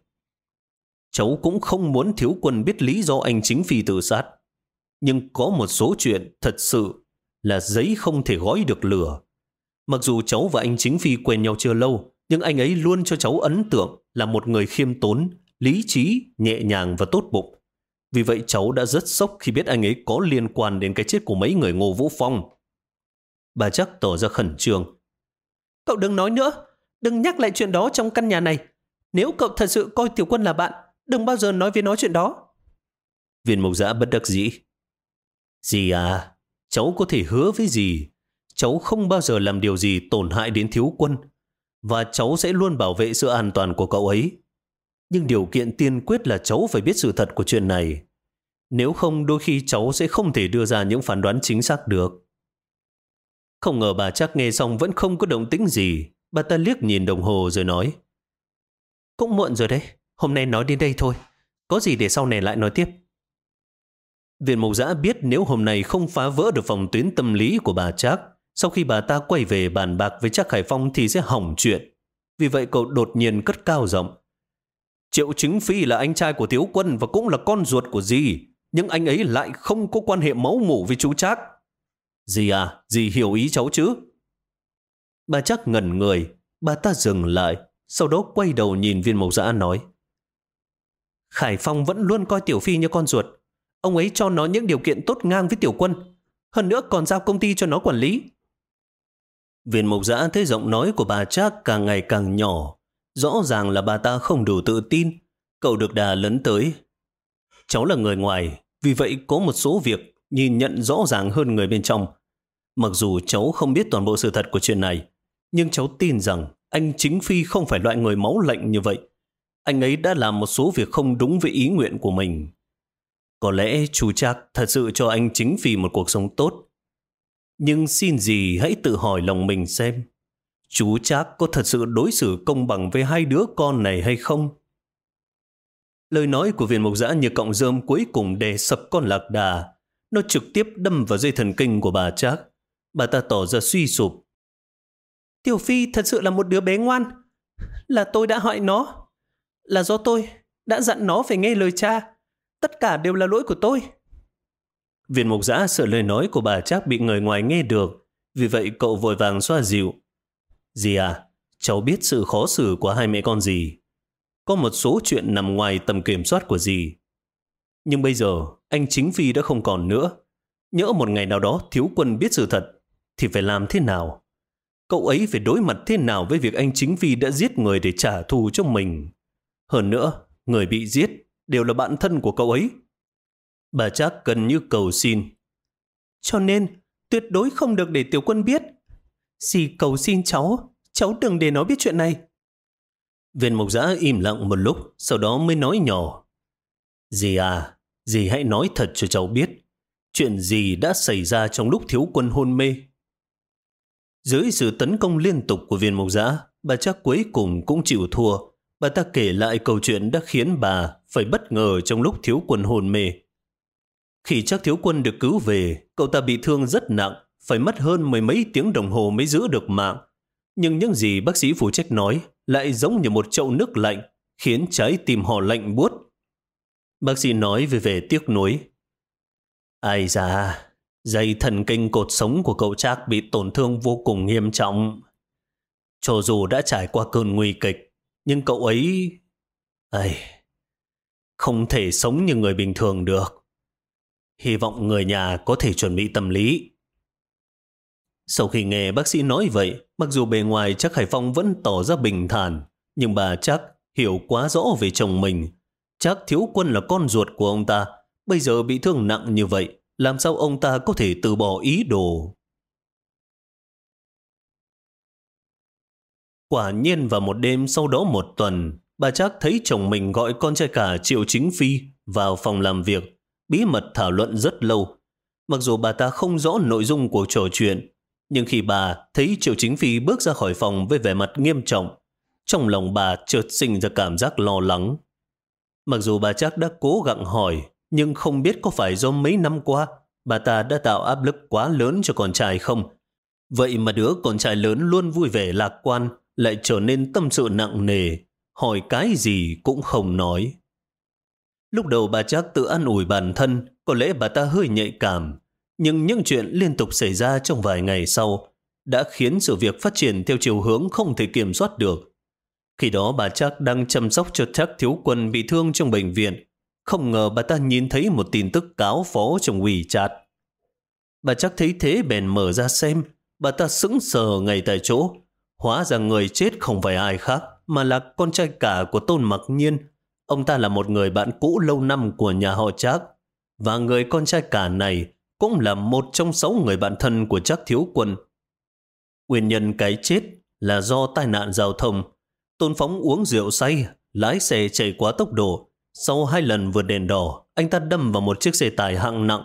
Cháu cũng không muốn thiếu quân biết lý do anh chính phi tự sát. Nhưng có một số chuyện thật sự là giấy không thể gói được lửa. Mặc dù cháu và anh chính phi quen nhau chưa lâu, nhưng anh ấy luôn cho cháu ấn tượng là một người khiêm tốn, lý trí, nhẹ nhàng và tốt bụng. Vì vậy cháu đã rất sốc khi biết anh ấy có liên quan đến cái chết của mấy người Ngô Vũ Phong. Bà chắc tỏ ra khẩn trương. Cậu đừng nói nữa, đừng nhắc lại chuyện đó trong căn nhà này. Nếu cậu thật sự coi Tiểu Quân là bạn, đừng bao giờ nói với nó chuyện đó. Viên mục giã bất đắc dĩ. Dì à, cháu có thể hứa với dì, cháu không bao giờ làm điều gì tổn hại đến thiếu quân, và cháu sẽ luôn bảo vệ sự an toàn của cậu ấy. Nhưng điều kiện tiên quyết là cháu phải biết sự thật của chuyện này. Nếu không đôi khi cháu sẽ không thể đưa ra những phán đoán chính xác được. Không ngờ bà chắc nghe xong vẫn không có động tĩnh gì. Bà ta liếc nhìn đồng hồ rồi nói. Cũng muộn rồi đấy. Hôm nay nói đến đây thôi. Có gì để sau này lại nói tiếp. Viện mục giã biết nếu hôm nay không phá vỡ được phòng tuyến tâm lý của bà chắc, sau khi bà ta quay về bàn bạc với chắc Hải Phong thì sẽ hỏng chuyện. Vì vậy cậu đột nhiên cất cao giọng. Triệu Chính Phi là anh trai của Thiếu Quân và cũng là con ruột của dì, nhưng anh ấy lại không có quan hệ máu mủ với chú Trác. Dì à, dì hiểu ý cháu chứ? Bà chắc ngẩn người, bà ta dừng lại, sau đó quay đầu nhìn viên mộc giã nói. Khải Phong vẫn luôn coi Tiểu Phi như con ruột. Ông ấy cho nó những điều kiện tốt ngang với Tiểu Quân. Hơn nữa còn giao công ty cho nó quản lý. Viên mộc giã thấy giọng nói của bà Trác càng ngày càng nhỏ. Rõ ràng là bà ta không đủ tự tin. Cậu được đà lấn tới. Cháu là người ngoài, vì vậy có một số việc nhìn nhận rõ ràng hơn người bên trong. Mặc dù cháu không biết toàn bộ sự thật của chuyện này, nhưng cháu tin rằng anh chính phi không phải loại người máu lạnh như vậy. Anh ấy đã làm một số việc không đúng với ý nguyện của mình. Có lẽ chú chắc thật sự cho anh chính vì một cuộc sống tốt. Nhưng xin gì hãy tự hỏi lòng mình xem. Chú chắc có thật sự đối xử công bằng với hai đứa con này hay không? Lời nói của viên mục giã như cọng rơm cuối cùng đè sập con lạc đà. Nó trực tiếp đâm vào dây thần kinh của bà Trác. Bà ta tỏ ra suy sụp. Tiểu Phi thật sự là một đứa bé ngoan. Là tôi đã hại nó. Là do tôi đã dặn nó phải nghe lời cha. Tất cả đều là lỗi của tôi. Viên mục giã sợ lời nói của bà Trác bị người ngoài nghe được. Vì vậy cậu vội vàng xoa dịu. Dì à, cháu biết sự khó xử của hai mẹ con gì. Có một số chuyện nằm ngoài tầm kiểm soát của dì. Nhưng bây giờ, anh chính phi đã không còn nữa. Nhỡ một ngày nào đó thiếu quân biết sự thật, thì phải làm thế nào? Cậu ấy phải đối mặt thế nào với việc anh chính phi đã giết người để trả thù cho mình? Hơn nữa, người bị giết đều là bạn thân của cậu ấy. Bà chắc gần như cầu xin. Cho nên, tuyệt đối không được để tiểu quân biết. Dì cầu xin cháu, cháu đừng để nó biết chuyện này. Viên mộc giã im lặng một lúc, sau đó mới nói nhỏ. Dì à, dì hãy nói thật cho cháu biết. Chuyện gì đã xảy ra trong lúc thiếu quân hôn mê? Dưới sự tấn công liên tục của viên mộc giã, bà chắc cuối cùng cũng chịu thua. Bà ta kể lại câu chuyện đã khiến bà phải bất ngờ trong lúc thiếu quân hồn mê. Khi chắc thiếu quân được cứu về, cậu ta bị thương rất nặng, phải mất hơn mười mấy tiếng đồng hồ mới giữ được mạng. Nhưng những gì bác sĩ phụ trách nói lại giống như một chậu nước lạnh, khiến trái tim họ lạnh buốt. Bác sĩ nói về về tiếc nuối. Ai da, dây thần kinh cột sống của cậu Trác bị tổn thương vô cùng nghiêm trọng. Cho dù đã trải qua cơn nguy kịch, nhưng cậu ấy... Ây, không thể sống như người bình thường được. Hy vọng người nhà có thể chuẩn bị tâm lý. Sau khi nghe bác sĩ nói vậy, mặc dù bề ngoài chắc Hải Phong vẫn tỏ ra bình thản, nhưng bà chắc hiểu quá rõ về chồng mình. Chắc thiếu quân là con ruột của ông ta, bây giờ bị thương nặng như vậy, làm sao ông ta có thể từ bỏ ý đồ? Quả nhiên vào một đêm sau đó một tuần, bà chắc thấy chồng mình gọi con trai cả Triệu Chính Phi vào phòng làm việc, bí mật thảo luận rất lâu. Mặc dù bà ta không rõ nội dung của trò chuyện, nhưng khi bà thấy Triệu Chính Phi bước ra khỏi phòng với vẻ mặt nghiêm trọng, trong lòng bà chợt sinh ra cảm giác lo lắng. Mặc dù bà chắc đã cố gắng hỏi, nhưng không biết có phải do mấy năm qua bà ta đã tạo áp lực quá lớn cho con trai không. Vậy mà đứa con trai lớn luôn vui vẻ lạc quan lại trở nên tâm sự nặng nề, hỏi cái gì cũng không nói. Lúc đầu bà chắc tự ăn ủi bản thân, có lẽ bà ta hơi nhạy cảm, nhưng những chuyện liên tục xảy ra trong vài ngày sau đã khiến sự việc phát triển theo chiều hướng không thể kiểm soát được. Khi đó bà chắc đang chăm sóc cho chắc thiếu quân bị thương trong bệnh viện. Không ngờ bà ta nhìn thấy một tin tức cáo phó trong WeChat. Bà chắc thấy thế bèn mở ra xem. Bà ta sững sờ ngay tại chỗ. Hóa ra người chết không phải ai khác, mà là con trai cả của Tôn Mặc Nhiên. Ông ta là một người bạn cũ lâu năm của nhà họ Trác. Và người con trai cả này cũng là một trong sáu người bạn thân của Trác Thiếu Quân. Nguyên nhân cái chết là do tai nạn giao thông. Tôn Phóng uống rượu say, lái xe chạy quá tốc độ. Sau hai lần vượt đèn đỏ, anh ta đâm vào một chiếc xe tải hạng nặng.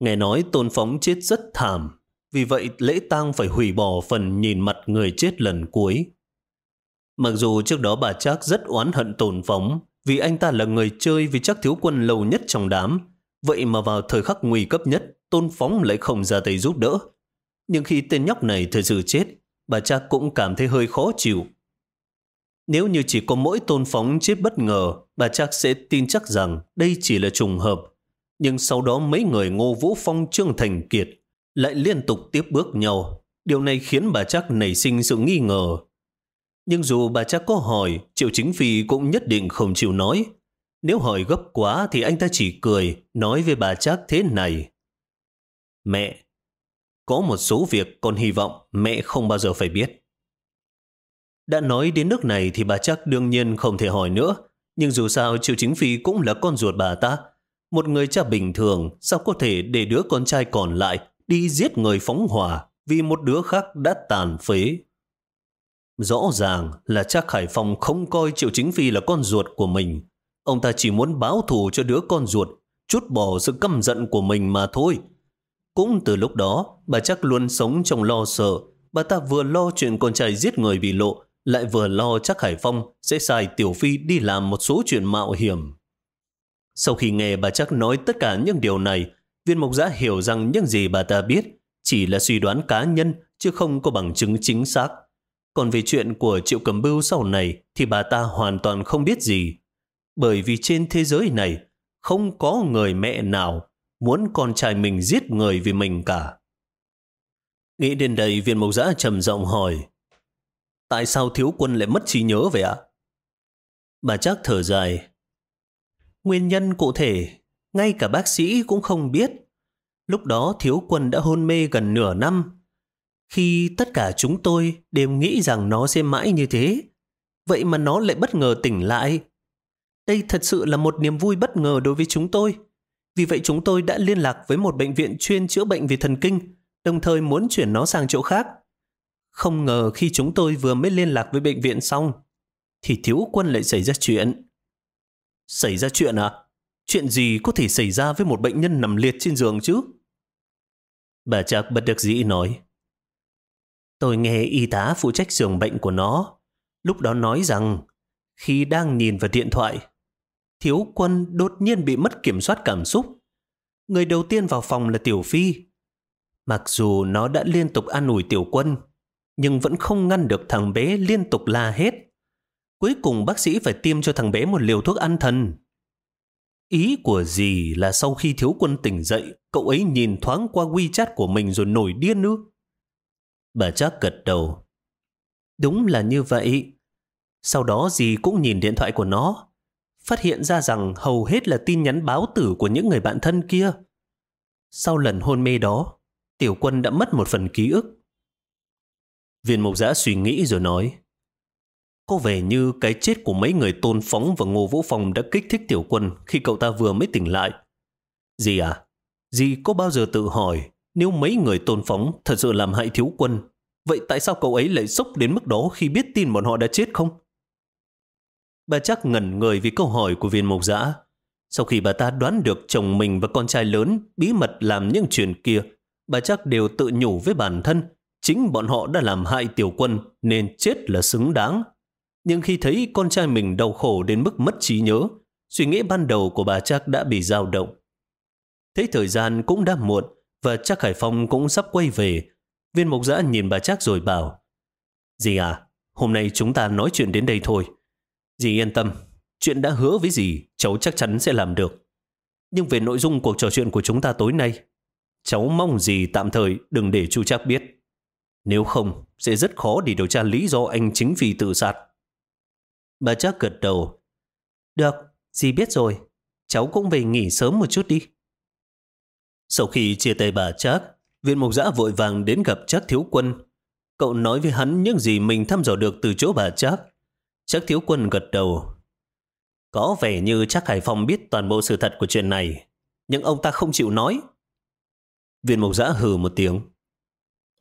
Nghe nói Tôn Phóng chết rất thảm, vì vậy lễ tang phải hủy bỏ phần nhìn mặt người chết lần cuối. Mặc dù trước đó bà Trác rất oán hận Tôn Phóng, vì anh ta là người chơi vì chắc thiếu quân lâu nhất trong đám, Vậy mà vào thời khắc nguy cấp nhất, Tôn Phóng lại không ra tay giúp đỡ. Nhưng khi tên nhóc này thật sự chết, bà trác cũng cảm thấy hơi khó chịu. Nếu như chỉ có mỗi Tôn Phóng chết bất ngờ, bà trác sẽ tin chắc rằng đây chỉ là trùng hợp. Nhưng sau đó mấy người Ngô Vũ Phong Trương Thành Kiệt lại liên tục tiếp bước nhau. Điều này khiến bà chắc nảy sinh sự nghi ngờ. Nhưng dù bà chắc có hỏi, Triệu Chính Phi cũng nhất định không chịu nói. Nếu hỏi gấp quá thì anh ta chỉ cười, nói với bà chắc thế này. Mẹ, có một số việc con hy vọng mẹ không bao giờ phải biết. Đã nói đến nước này thì bà chắc đương nhiên không thể hỏi nữa. Nhưng dù sao Triệu Chính Phi cũng là con ruột bà ta. Một người cha bình thường sao có thể để đứa con trai còn lại đi giết người phóng hỏa vì một đứa khác đã tàn phế. Rõ ràng là chắc Khải Phong không coi Triệu Chính Phi là con ruột của mình. Ông ta chỉ muốn báo thù cho đứa con ruột, chút bỏ sự căm giận của mình mà thôi. Cũng từ lúc đó, bà chắc luôn sống trong lo sợ. Bà ta vừa lo chuyện con trai giết người bị lộ, lại vừa lo chắc Hải Phong sẽ xài Tiểu Phi đi làm một số chuyện mạo hiểm. Sau khi nghe bà chắc nói tất cả những điều này, viên mộc giã hiểu rằng những gì bà ta biết chỉ là suy đoán cá nhân, chứ không có bằng chứng chính xác. Còn về chuyện của Triệu Cầm Bưu sau này thì bà ta hoàn toàn không biết gì. Bởi vì trên thế giới này, không có người mẹ nào muốn con trai mình giết người vì mình cả. Nghĩ đến đây, viên mộc giã trầm giọng hỏi, Tại sao thiếu quân lại mất trí nhớ vậy ạ? Bà chắc thở dài, Nguyên nhân cụ thể ngay cả bác sĩ cũng không biết. Lúc đó thiếu quân đã hôn mê gần nửa năm. Khi tất cả chúng tôi đều nghĩ rằng nó sẽ mãi như thế, vậy mà nó lại bất ngờ tỉnh lại. Đây thật sự là một niềm vui bất ngờ đối với chúng tôi. Vì vậy chúng tôi đã liên lạc với một bệnh viện chuyên chữa bệnh về thần kinh, đồng thời muốn chuyển nó sang chỗ khác. Không ngờ khi chúng tôi vừa mới liên lạc với bệnh viện xong, thì thiếu quân lại xảy ra chuyện. Xảy ra chuyện à? Chuyện gì có thể xảy ra với một bệnh nhân nằm liệt trên giường chứ? Bà Trạc bất đắc dĩ nói. Tôi nghe y tá phụ trách giường bệnh của nó, lúc đó nói rằng khi đang nhìn vào điện thoại, thiếu quân đột nhiên bị mất kiểm soát cảm xúc. Người đầu tiên vào phòng là Tiểu Phi. Mặc dù nó đã liên tục an ủi Tiểu Quân, nhưng vẫn không ngăn được thằng bé liên tục la hết. Cuối cùng bác sĩ phải tiêm cho thằng bé một liều thuốc an thần. Ý của dì là sau khi thiếu quân tỉnh dậy, cậu ấy nhìn thoáng qua WeChat của mình rồi nổi điên nữa. Bà chắc gật đầu. Đúng là như vậy. Sau đó dì cũng nhìn điện thoại của nó, phát hiện ra rằng hầu hết là tin nhắn báo tử của những người bạn thân kia. Sau lần hôn mê đó, tiểu quân đã mất một phần ký ức. Viên mục giã suy nghĩ rồi nói, có vẻ như cái chết của mấy người tôn phóng và ngô vũ phong đã kích thích tiểu quân khi cậu ta vừa mới tỉnh lại. Dì à, dì có bao giờ tự hỏi nếu mấy người tôn phóng thật sự làm hại thiếu quân, vậy tại sao cậu ấy lại sốc đến mức đó khi biết tin bọn họ đã chết không? Bà chắc ngẩn người vì câu hỏi của viên mộc giã. Sau khi bà ta đoán được chồng mình và con trai lớn bí mật làm những chuyện kia, bà chắc đều tự nhủ với bản thân chính bọn họ đã làm hại tiểu quân nên chết là xứng đáng. Nhưng khi thấy con trai mình đau khổ đến mức mất trí nhớ, suy nghĩ ban đầu của bà chắc đã bị dao động. Thấy thời gian cũng đã muộn và chắc Hải Phong cũng sắp quay về. Viên mộc giã nhìn bà chắc rồi bảo Dì à, hôm nay chúng ta nói chuyện đến đây thôi. Dì yên tâm, chuyện đã hứa với dì, cháu chắc chắn sẽ làm được. Nhưng về nội dung cuộc trò chuyện của chúng ta tối nay, cháu mong dì tạm thời đừng để chu chắc biết. Nếu không, sẽ rất khó để điều tra lý do anh chính vì tự sát. Bà chắc gật đầu. Được, dì biết rồi. Cháu cũng về nghỉ sớm một chút đi. Sau khi chia tay bà chắc, viên mục giã vội vàng đến gặp chắc thiếu quân. Cậu nói với hắn những gì mình thăm dò được từ chỗ bà chắc. Chắc thiếu quân gật đầu. Có vẻ như chắc Hải Phong biết toàn bộ sự thật của chuyện này, nhưng ông ta không chịu nói. Viên mục giã hừ một tiếng.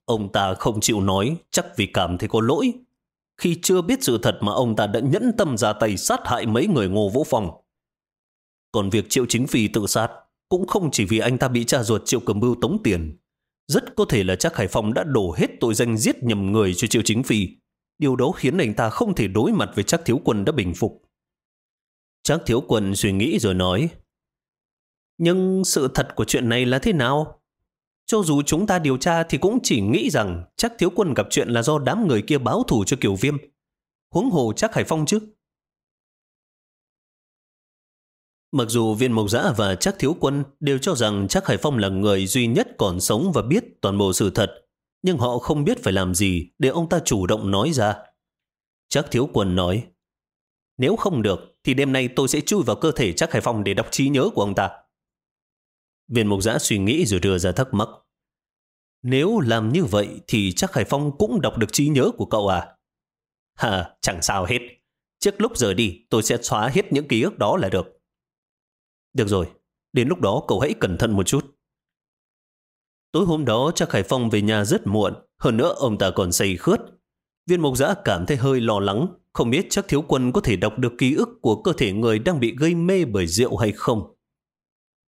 Ông ta không chịu nói chắc vì cảm thấy có lỗi khi chưa biết sự thật mà ông ta đã nhẫn tâm ra tay sát hại mấy người ngô vũ Phòng. Còn việc triệu chính phi tự sát cũng không chỉ vì anh ta bị cha ruột triệu cầm bưu tống tiền. Rất có thể là chắc Hải Phong đã đổ hết tội danh giết nhầm người cho triệu chính phi. Điều đó khiến anh ta không thể đối mặt với chắc thiếu quân đã bình phục. Chắc thiếu quân suy nghĩ rồi nói, Nhưng sự thật của chuyện này là thế nào? Cho dù chúng ta điều tra thì cũng chỉ nghĩ rằng chắc thiếu quân gặp chuyện là do đám người kia báo thù cho kiều viêm. Huống hồ chắc Hải Phong chứ. Mặc dù viên mộc giã và chắc thiếu quân đều cho rằng chắc Hải Phong là người duy nhất còn sống và biết toàn bộ sự thật, nhưng họ không biết phải làm gì để ông ta chủ động nói ra. Chắc thiếu quân nói, nếu không được thì đêm nay tôi sẽ chui vào cơ thể chắc Hải Phong để đọc trí nhớ của ông ta. Viên mục giã suy nghĩ rồi đưa ra thắc mắc. Nếu làm như vậy thì chắc Hải Phong cũng đọc được trí nhớ của cậu à? Hà, chẳng sao hết. Trước lúc rời đi, tôi sẽ xóa hết những ký ức đó là được. Được rồi, đến lúc đó cậu hãy cẩn thận một chút. Tối hôm đó chắc Hải Phong về nhà rất muộn, hơn nữa ông ta còn say khướt. Viên mục giã cảm thấy hơi lo lắng, không biết chắc thiếu quân có thể đọc được ký ức của cơ thể người đang bị gây mê bởi rượu hay không.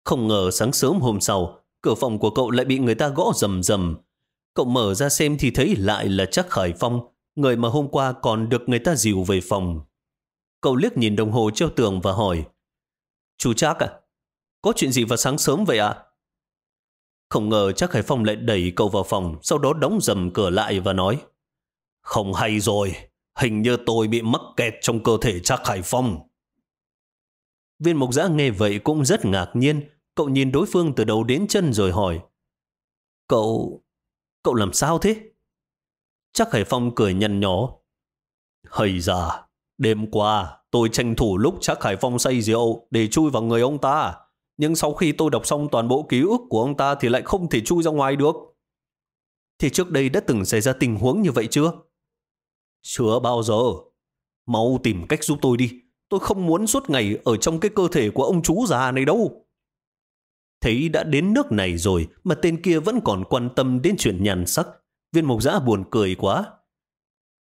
Không ngờ sáng sớm hôm sau, cửa phòng của cậu lại bị người ta gõ rầm rầm. Cậu mở ra xem thì thấy lại là chắc Khải Phong, người mà hôm qua còn được người ta dìu về phòng. Cậu liếc nhìn đồng hồ treo tường và hỏi, Chú chắc à? Có chuyện gì vào sáng sớm vậy ạ? À? Không ngờ chắc Khải Phong lại đẩy cậu vào phòng, sau đó đóng dầm cửa lại và nói, Không hay rồi, hình như tôi bị mắc kẹt trong cơ thể chắc Khải Phong. Viên mục giã nghe vậy cũng rất ngạc nhiên, cậu nhìn đối phương từ đầu đến chân rồi hỏi, Cậu... cậu làm sao thế? Chắc hải Phong cười nhăn nhó. Hầy ra, đêm qua tôi tranh thủ lúc chắc hải Phong say rượu để chui vào người ông ta. Nhưng sau khi tôi đọc xong toàn bộ ký ức của ông ta thì lại không thể chui ra ngoài được. Thì trước đây đã từng xảy ra tình huống như vậy chưa? Chưa bao giờ. Mau tìm cách giúp tôi đi. Tôi không muốn suốt ngày ở trong cái cơ thể của ông chú già này đâu. Thấy đã đến nước này rồi mà tên kia vẫn còn quan tâm đến chuyện nhàn sắc. Viên mục giã buồn cười quá.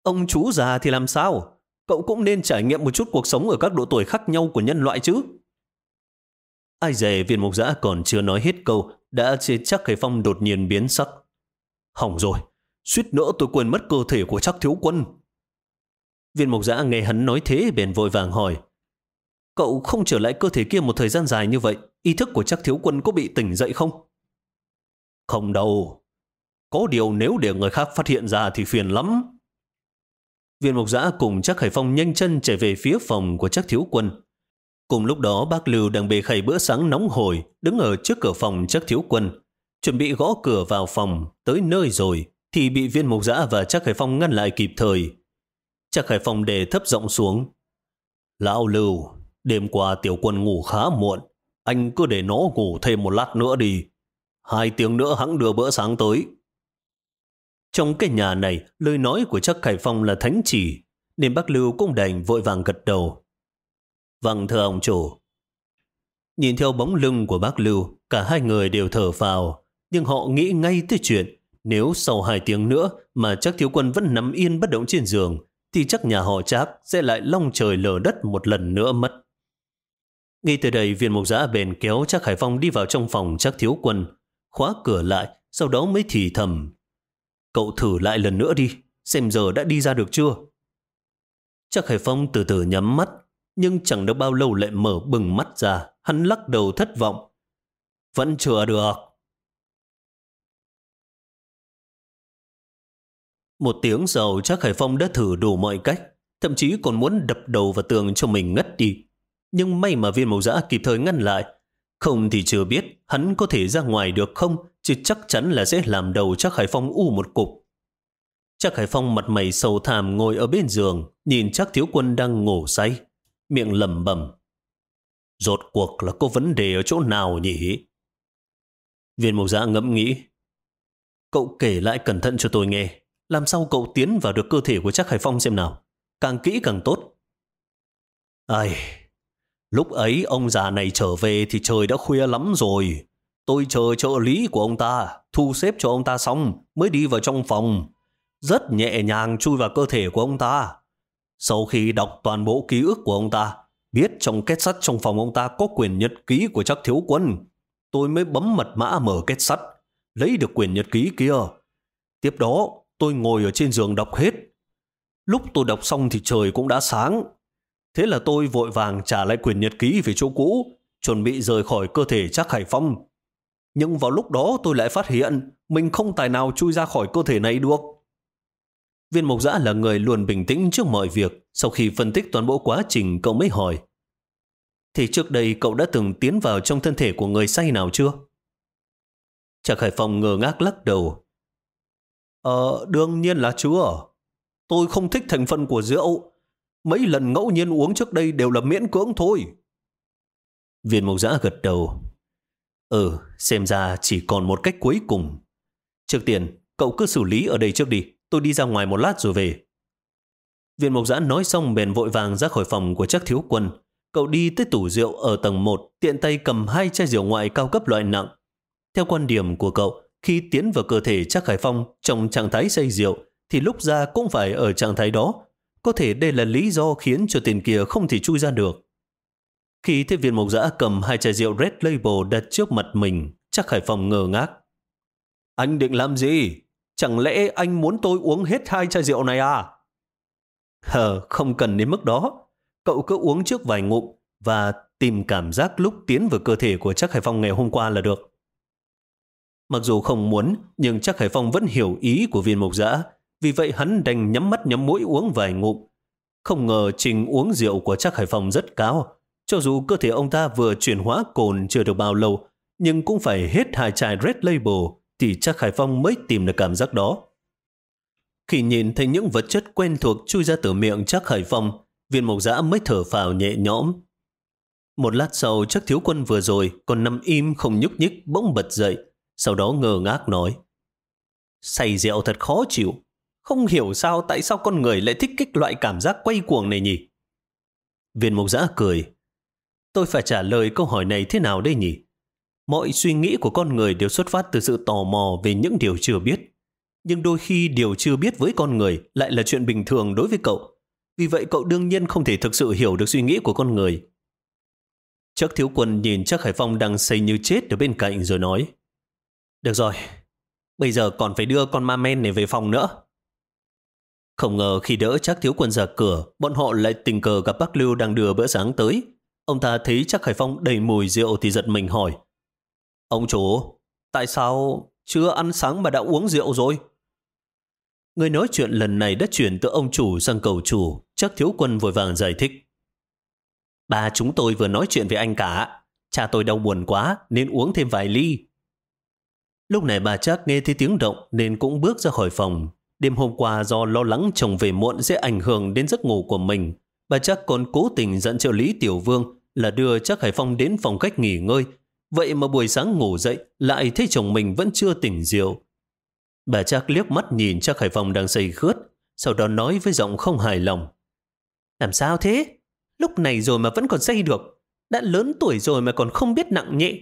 Ông chú già thì làm sao? Cậu cũng nên trải nghiệm một chút cuộc sống ở các độ tuổi khác nhau của nhân loại chứ. Ai dè viên mục giã còn chưa nói hết câu, đã chế chắc Khải Phong đột nhiên biến sắc. Hỏng rồi, suýt nữa tôi quên mất cơ thể của chắc thiếu quân. Viên mục giã nghe hắn nói thế bèn vội vàng hỏi. Cậu không trở lại cơ thể kia một thời gian dài như vậy, ý thức của chắc thiếu quân có bị tỉnh dậy không? Không đâu. Có điều nếu để người khác phát hiện ra thì phiền lắm. Viên mục giã cùng chắc Hải Phong nhanh chân chạy về phía phòng của chắc thiếu quân. Cùng lúc đó bác Lưu đang bề khay bữa sáng nóng hổi, đứng ở trước cửa phòng chắc thiếu quân. Chuẩn bị gõ cửa vào phòng, tới nơi rồi, thì bị viên mục giã và chắc Hải Phong ngăn lại kịp thời. Chắc Hải Phong đề thấp giọng xuống. Lão Lưu, đêm qua tiểu quân ngủ khá muộn. Anh cứ để nó ngủ thêm một lát nữa đi. Hai tiếng nữa hắn đưa bữa sáng tới. Trong cái nhà này, lời nói của chắc Khải Phong là thánh chỉ, nên bác Lưu cũng đành vội vàng gật đầu. Vâng thưa ông chủ. Nhìn theo bóng lưng của bác Lưu, cả hai người đều thở vào, nhưng họ nghĩ ngay tới chuyện nếu sau hai tiếng nữa mà chắc thiếu quân vẫn nằm yên bất động trên giường, thì chắc nhà họ chắc sẽ lại long trời lở đất một lần nữa mất. Ngay từ đây viên mục giã bền kéo chắc Hải Phong đi vào trong phòng chắc thiếu quân, khóa cửa lại, sau đó mới thì thầm. Cậu thử lại lần nữa đi, xem giờ đã đi ra được chưa? Chắc Hải Phong từ từ nhắm mắt, nhưng chẳng được bao lâu lại mở bừng mắt ra, hắn lắc đầu thất vọng. Vẫn chưa được. Một tiếng sau chắc Hải Phong đã thử đủ mọi cách, thậm chí còn muốn đập đầu vào tường cho mình ngất đi. Nhưng may mà viên màu dã kịp thời ngăn lại. Không thì chưa biết hắn có thể ra ngoài được không, chứ chắc chắn là sẽ làm đầu chắc Hải Phong u một cục. Chắc Hải Phong mặt mày sầu thảm ngồi ở bên giường, nhìn chắc thiếu quân đang ngủ say, miệng lầm bẩm. Rốt cuộc là có vấn đề ở chỗ nào nhỉ? Viên màu dã ngẫm nghĩ. Cậu kể lại cẩn thận cho tôi nghe. Làm sao cậu tiến vào được cơ thể của chắc Hải Phong xem nào? Càng kỹ càng tốt. Ai... Lúc ấy ông già này trở về thì trời đã khuya lắm rồi. Tôi chờ trợ lý của ông ta, thu xếp cho ông ta xong mới đi vào trong phòng. Rất nhẹ nhàng chui vào cơ thể của ông ta. Sau khi đọc toàn bộ ký ức của ông ta, biết trong kết sắt trong phòng ông ta có quyền nhật ký của chắc thiếu quân. Tôi mới bấm mật mã mở kết sắt, lấy được quyền nhật ký kia. Tiếp đó, tôi ngồi ở trên giường đọc hết. Lúc tôi đọc xong thì trời cũng đã sáng. Thế là tôi vội vàng trả lại quyền nhật ký về chỗ cũ, chuẩn bị rời khỏi cơ thể chắc Hải Phong. Nhưng vào lúc đó tôi lại phát hiện mình không tài nào chui ra khỏi cơ thể này được. Viên Mộc giã là người luôn bình tĩnh trước mọi việc. Sau khi phân tích toàn bộ quá trình cậu mới hỏi. Thì trước đây cậu đã từng tiến vào trong thân thể của người say nào chưa? Trạc Hải Phong ngờ ngác lắc đầu. Ờ, đương nhiên là chưa. Tôi không thích thành phần của rượu. Mấy lần ngẫu nhiên uống trước đây đều là miễn cưỡng thôi. Viên mộc giã gật đầu. Ừ, xem ra chỉ còn một cách cuối cùng. Trước tiên, cậu cứ xử lý ở đây trước đi. Tôi đi ra ngoài một lát rồi về. Viên mộc giã nói xong bèn vội vàng ra khỏi phòng của chắc thiếu quân. Cậu đi tới tủ rượu ở tầng 1, tiện tay cầm hai chai rượu ngoại cao cấp loại nặng. Theo quan điểm của cậu, khi tiến vào cơ thể chắc Hải Phong trong trạng thái say rượu, thì lúc ra cũng phải ở trạng thái đó. Có thể đây là lý do khiến cho tiền kia không thể chui ra được. Khi thấy viên mộc giã cầm hai chai rượu Red Label đặt trước mặt mình, chắc Hải phòng ngờ ngác. Anh định làm gì? Chẳng lẽ anh muốn tôi uống hết hai chai rượu này à? Hờ, không cần đến mức đó. Cậu cứ uống trước vài ngụm và tìm cảm giác lúc tiến vào cơ thể của chắc Hải Phong ngày hôm qua là được. Mặc dù không muốn, nhưng chắc Hải Phong vẫn hiểu ý của viên mộc giã. Vì vậy hắn đành nhắm mắt nhắm mũi uống vài ngụm. Không ngờ trình uống rượu của Trác Hải Phong rất cao. Cho dù cơ thể ông ta vừa chuyển hóa cồn chưa được bao lâu, nhưng cũng phải hết hai chai Red Label thì Trác Hải Phong mới tìm được cảm giác đó. Khi nhìn thấy những vật chất quen thuộc chui ra từ miệng Trác Hải Phong, viên mộc giã mới thở phào nhẹ nhõm. Một lát sau chắc thiếu quân vừa rồi còn nằm im không nhúc nhích bỗng bật dậy, sau đó ngờ ngác nói. Say rượu thật khó chịu, không hiểu sao tại sao con người lại thích kích loại cảm giác quay cuồng này nhỉ? Viên mộc giã cười. Tôi phải trả lời câu hỏi này thế nào đây nhỉ? Mọi suy nghĩ của con người đều xuất phát từ sự tò mò về những điều chưa biết. Nhưng đôi khi điều chưa biết với con người lại là chuyện bình thường đối với cậu. Vì vậy cậu đương nhiên không thể thực sự hiểu được suy nghĩ của con người. Chắc thiếu quân nhìn chắc Hải Phong đang say như chết ở bên cạnh rồi nói Được rồi, bây giờ còn phải đưa con ma men này về phòng nữa. Không ngờ khi đỡ chắc thiếu quân ra cửa, bọn họ lại tình cờ gặp bác Lưu đang đưa bữa sáng tới. Ông ta thấy chắc Hải Phong đầy mùi rượu thì giật mình hỏi Ông chủ, tại sao chưa ăn sáng mà đã uống rượu rồi? Người nói chuyện lần này đã chuyển từ ông chủ sang cầu chủ, chắc thiếu quân vội vàng giải thích. Ba chúng tôi vừa nói chuyện với anh cả, cha tôi đau buồn quá nên uống thêm vài ly. Lúc này bà chắc nghe thấy tiếng động nên cũng bước ra khỏi phòng. Đêm hôm qua do lo lắng chồng về muộn sẽ ảnh hưởng đến giấc ngủ của mình, bà chắc còn cố tình dẫn trợ lý Tiểu Vương là đưa chắc Hải Phong đến phòng khách nghỉ ngơi. Vậy mà buổi sáng ngủ dậy lại thấy chồng mình vẫn chưa tỉnh rượu. Bà chắc liếc mắt nhìn chắc Hải Phong đang say khướt, sau đó nói với giọng không hài lòng. Làm sao thế? Lúc này rồi mà vẫn còn say được. Đã lớn tuổi rồi mà còn không biết nặng nhẹ.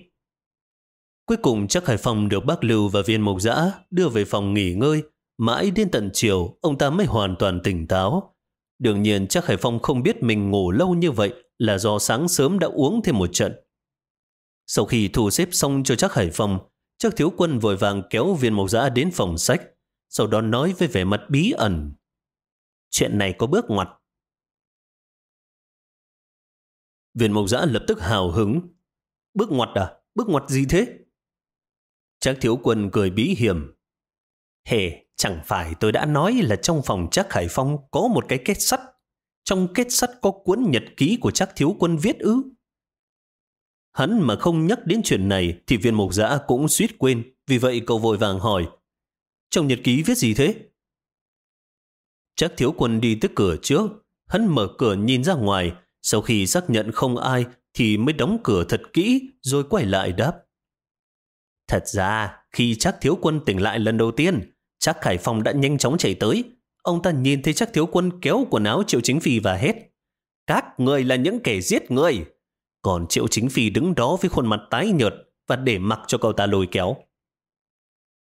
Cuối cùng chắc Hải Phong được bác Lưu và viên mộc dã đưa về phòng nghỉ ngơi. Mãi đến tận chiều, ông ta mới hoàn toàn tỉnh táo. Đương nhiên chắc Hải Phong không biết mình ngủ lâu như vậy là do sáng sớm đã uống thêm một trận. Sau khi thu xếp xong cho chắc Hải Phong, chắc thiếu quân vội vàng kéo viên mộc giã đến phòng sách, sau đó nói với vẻ mặt bí ẩn. Chuyện này có bước ngoặt. Viên mộc giã lập tức hào hứng. Bước ngoặt à? Bước ngoặt gì thế? Chắc thiếu quân cười bí hiểm. Hề, chẳng phải tôi đã nói là trong phòng chắc Hải Phong có một cái kết sắt. Trong kết sắt có cuốn nhật ký của chắc thiếu quân viết ư. Hắn mà không nhắc đến chuyện này thì viên mục giã cũng suýt quên, vì vậy cậu vội vàng hỏi. Trong nhật ký viết gì thế? Chắc thiếu quân đi tới cửa trước, hắn mở cửa nhìn ra ngoài, sau khi xác nhận không ai thì mới đóng cửa thật kỹ rồi quay lại đáp. Thật ra, khi chắc thiếu quân tỉnh lại lần đầu tiên, chắc Khải Phong đã nhanh chóng chạy tới. Ông ta nhìn thấy chắc thiếu quân kéo quần áo Triệu Chính Phi và hết. Các người là những kẻ giết người. Còn Triệu Chính Phi đứng đó với khuôn mặt tái nhợt và để mặc cho cậu ta lôi kéo.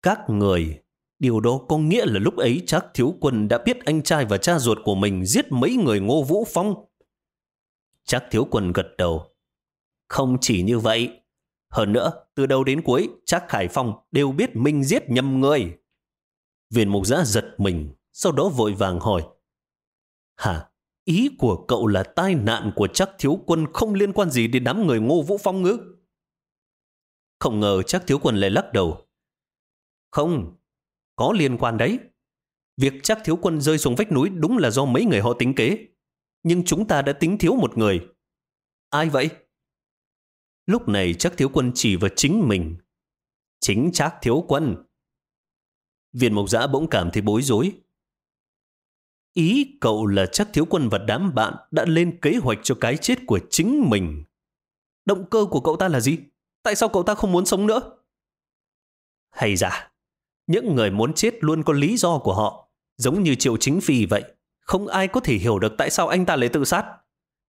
Các người, điều đó có nghĩa là lúc ấy chắc thiếu quân đã biết anh trai và cha ruột của mình giết mấy người ngô vũ phong. Chắc thiếu quân gật đầu. Không chỉ như vậy. Hơn nữa, từ đầu đến cuối, chắc Khải Phong đều biết mình giết nhầm người. Viên mục giã giật mình, sau đó vội vàng hỏi. Hả? Ý của cậu là tai nạn của chắc thiếu quân không liên quan gì đến đám người ngô vũ phong ngữ? Không ngờ chắc thiếu quân lại lắc đầu. Không, có liên quan đấy. Việc chắc thiếu quân rơi xuống vách núi đúng là do mấy người họ tính kế. Nhưng chúng ta đã tính thiếu một người. Ai vậy? Lúc này chắc thiếu quân chỉ vào chính mình. Chính chắc thiếu quân. Viên mộc giã bỗng cảm thấy bối rối. Ý cậu là chắc thiếu quân và đám bạn đã lên kế hoạch cho cái chết của chính mình. Động cơ của cậu ta là gì? Tại sao cậu ta không muốn sống nữa? Hay ra, những người muốn chết luôn có lý do của họ, giống như Triệu Chính Phi vậy. Không ai có thể hiểu được tại sao anh ta lại tự sát.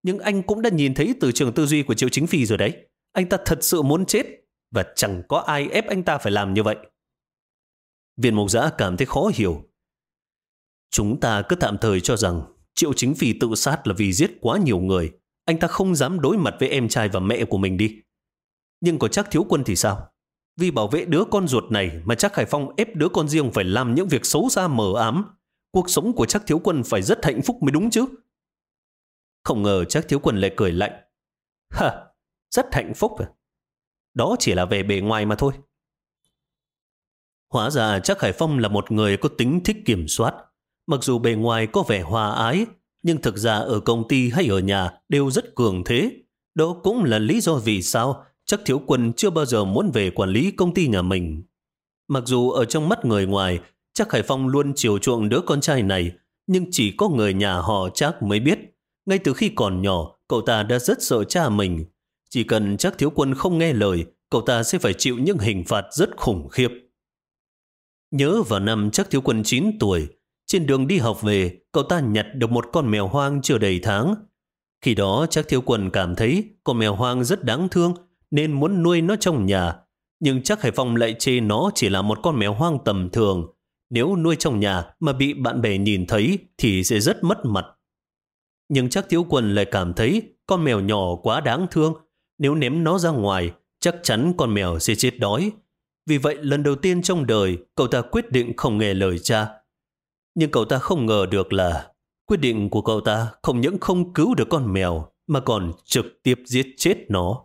Nhưng anh cũng đã nhìn thấy từ trường tư duy của Triệu Chính Phi rồi đấy. Anh ta thật sự muốn chết, và chẳng có ai ép anh ta phải làm như vậy. Viên mục giã cảm thấy khó hiểu. Chúng ta cứ tạm thời cho rằng Triệu Chính Phi tự sát là vì giết quá nhiều người. Anh ta không dám đối mặt với em trai và mẹ của mình đi. Nhưng có chắc thiếu quân thì sao? Vì bảo vệ đứa con ruột này mà chắc Hải Phong ép đứa con riêng phải làm những việc xấu xa mờ ám. Cuộc sống của chắc thiếu quân phải rất hạnh phúc mới đúng chứ. Không ngờ chắc thiếu quân lại cười lạnh. Hả, rất hạnh phúc? À? Đó chỉ là về bề ngoài mà thôi. Hóa ra chắc Hải Phong là một người có tính thích kiểm soát. Mặc dù bề ngoài có vẻ hòa ái, nhưng thực ra ở công ty hay ở nhà đều rất cường thế. Đó cũng là lý do vì sao chắc thiếu quân chưa bao giờ muốn về quản lý công ty nhà mình. Mặc dù ở trong mắt người ngoài, chắc Hải Phong luôn chiều chuộng đứa con trai này, nhưng chỉ có người nhà họ chắc mới biết. Ngay từ khi còn nhỏ, cậu ta đã rất sợ cha mình. Chỉ cần chắc thiếu quân không nghe lời, cậu ta sẽ phải chịu những hình phạt rất khủng khiếp. Nhớ vào năm chắc thiếu quân 9 tuổi, trên đường đi học về, cậu ta nhặt được một con mèo hoang chưa đầy tháng. Khi đó chắc thiếu quân cảm thấy con mèo hoang rất đáng thương nên muốn nuôi nó trong nhà. Nhưng chắc Hải Phong lại chê nó chỉ là một con mèo hoang tầm thường. Nếu nuôi trong nhà mà bị bạn bè nhìn thấy thì sẽ rất mất mặt. Nhưng chắc thiếu quân lại cảm thấy con mèo nhỏ quá đáng thương. Nếu ném nó ra ngoài, chắc chắn con mèo sẽ chết đói. Vì vậy lần đầu tiên trong đời, cậu ta quyết định không nghe lời cha. Nhưng cậu ta không ngờ được là quyết định của cậu ta không những không cứu được con mèo mà còn trực tiếp giết chết nó.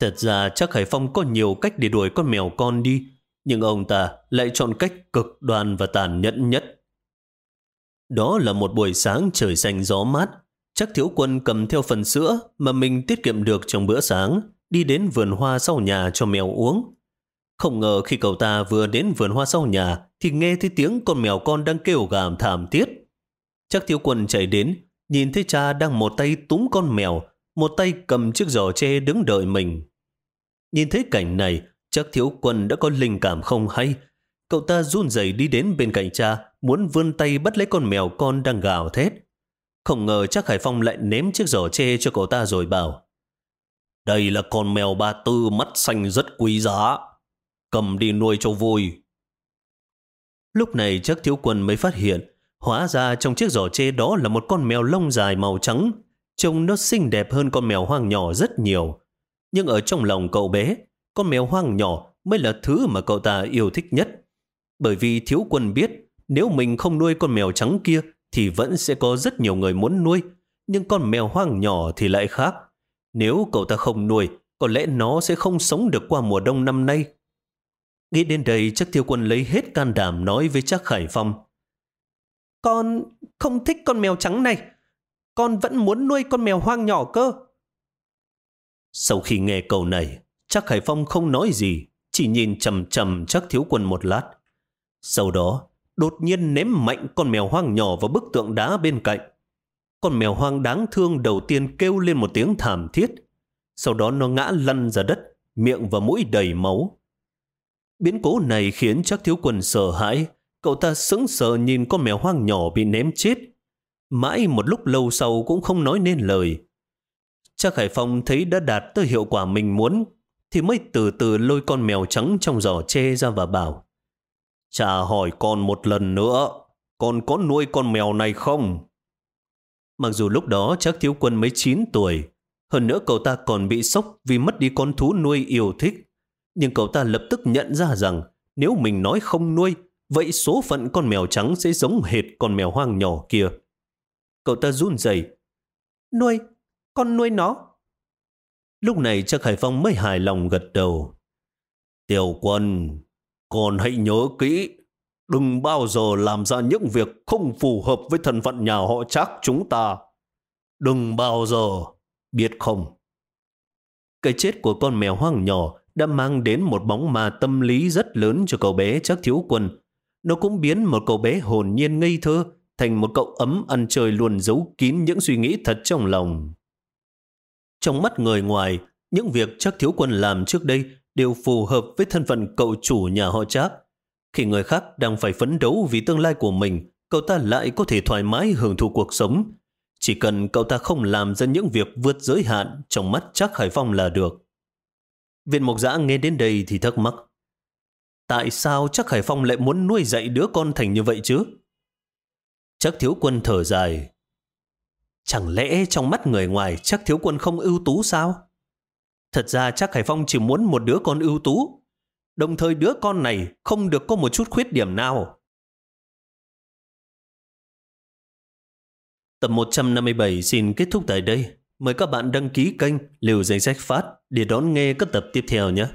Thật ra chắc Hải Phong có nhiều cách để đuổi con mèo con đi, nhưng ông ta lại chọn cách cực đoan và tàn nhẫn nhất. Đó là một buổi sáng trời xanh gió mát, chắc thiếu quân cầm theo phần sữa mà mình tiết kiệm được trong bữa sáng, đi đến vườn hoa sau nhà cho mèo uống. Không ngờ khi cậu ta vừa đến vườn hoa sau nhà thì nghe thấy tiếng con mèo con đang kêu gàm thảm thiết. Chắc thiếu quân chạy đến, nhìn thấy cha đang một tay túm con mèo, một tay cầm chiếc giỏ tre đứng đợi mình. Nhìn thấy cảnh này, chắc thiếu quân đã có linh cảm không hay. Cậu ta run rẩy đi đến bên cạnh cha, muốn vươn tay bắt lấy con mèo con đang gào thét. Không ngờ chắc Hải Phong lại ném chiếc giỏ che cho cậu ta rồi bảo. Đây là con mèo ba tư mắt xanh rất quý giá. Cầm đi nuôi cho vui. Lúc này chắc thiếu quân mới phát hiện, hóa ra trong chiếc giỏ chê đó là một con mèo lông dài màu trắng. Trông nó xinh đẹp hơn con mèo hoang nhỏ rất nhiều. Nhưng ở trong lòng cậu bé, con mèo hoang nhỏ mới là thứ mà cậu ta yêu thích nhất. Bởi vì thiếu quân biết, nếu mình không nuôi con mèo trắng kia, thì vẫn sẽ có rất nhiều người muốn nuôi. Nhưng con mèo hoang nhỏ thì lại khác. Nếu cậu ta không nuôi, có lẽ nó sẽ không sống được qua mùa đông năm nay. Nghĩ đến đây chắc thiếu quân lấy hết can đảm nói với chắc Khải Phong. Con không thích con mèo trắng này. Con vẫn muốn nuôi con mèo hoang nhỏ cơ. Sau khi nghe câu này, chắc khải Phong không nói gì, chỉ nhìn chầm chầm chắc thiếu quân một lát. Sau đó, đột nhiên ném mạnh con mèo hoang nhỏ vào bức tượng đá bên cạnh. Con mèo hoang đáng thương đầu tiên kêu lên một tiếng thảm thiết. Sau đó nó ngã lăn ra đất, miệng và mũi đầy máu. Biến cố này khiến chắc thiếu quần sợ hãi. Cậu ta sững sờ nhìn con mèo hoang nhỏ bị ném chết. Mãi một lúc lâu sau cũng không nói nên lời. Chắc Hải Phong thấy đã đạt tới hiệu quả mình muốn, thì mới từ từ lôi con mèo trắng trong giỏ che ra và bảo Cha hỏi con một lần nữa, con có nuôi con mèo này không? Mặc dù lúc đó chắc thiếu quân mới 9 tuổi, hơn nữa cậu ta còn bị sốc vì mất đi con thú nuôi yêu thích. Nhưng cậu ta lập tức nhận ra rằng nếu mình nói không nuôi, vậy số phận con mèo trắng sẽ giống hệt con mèo hoang nhỏ kia. Cậu ta run rẩy Nuôi, con nuôi nó. Lúc này chắc Hải Phong mới hài lòng gật đầu. Tiểu quân, còn hãy nhớ kỹ, đừng bao giờ làm ra những việc không phù hợp với thân phận nhà họ chắc chúng ta. Đừng bao giờ, biết không? Cái chết của con mèo hoang nhỏ đã mang đến một bóng ma tâm lý rất lớn cho cậu bé chắc thiếu quân. nó cũng biến một cậu bé hồn nhiên ngây thơ thành một cậu ấm ăn chơi luôn giấu kín những suy nghĩ thật trong lòng. Trong mắt người ngoài, những việc chắc thiếu quân làm trước đây đều phù hợp với thân phận cậu chủ nhà họ Trác. Khi người khác đang phải phấn đấu vì tương lai của mình, cậu ta lại có thể thoải mái hưởng thụ cuộc sống. Chỉ cần cậu ta không làm ra những việc vượt giới hạn trong mắt Trác Hải Phong là được. Viện Mộc Giã nghe đến đây thì thắc mắc. Tại sao Trác Hải Phong lại muốn nuôi dạy đứa con thành như vậy chứ? Trác thiếu quân thở dài. Chẳng lẽ trong mắt người ngoài Trác thiếu quân không ưu tú sao? Thật ra chắc Hải Phong chỉ muốn một đứa con ưu tú. Đồng thời đứa con này không được có một chút khuyết điểm nào. Tập 157 xin kết thúc tại đây. Mời các bạn đăng ký kênh Liều Danh Sách Phát, để đón nghe các tập tiếp theo nhé.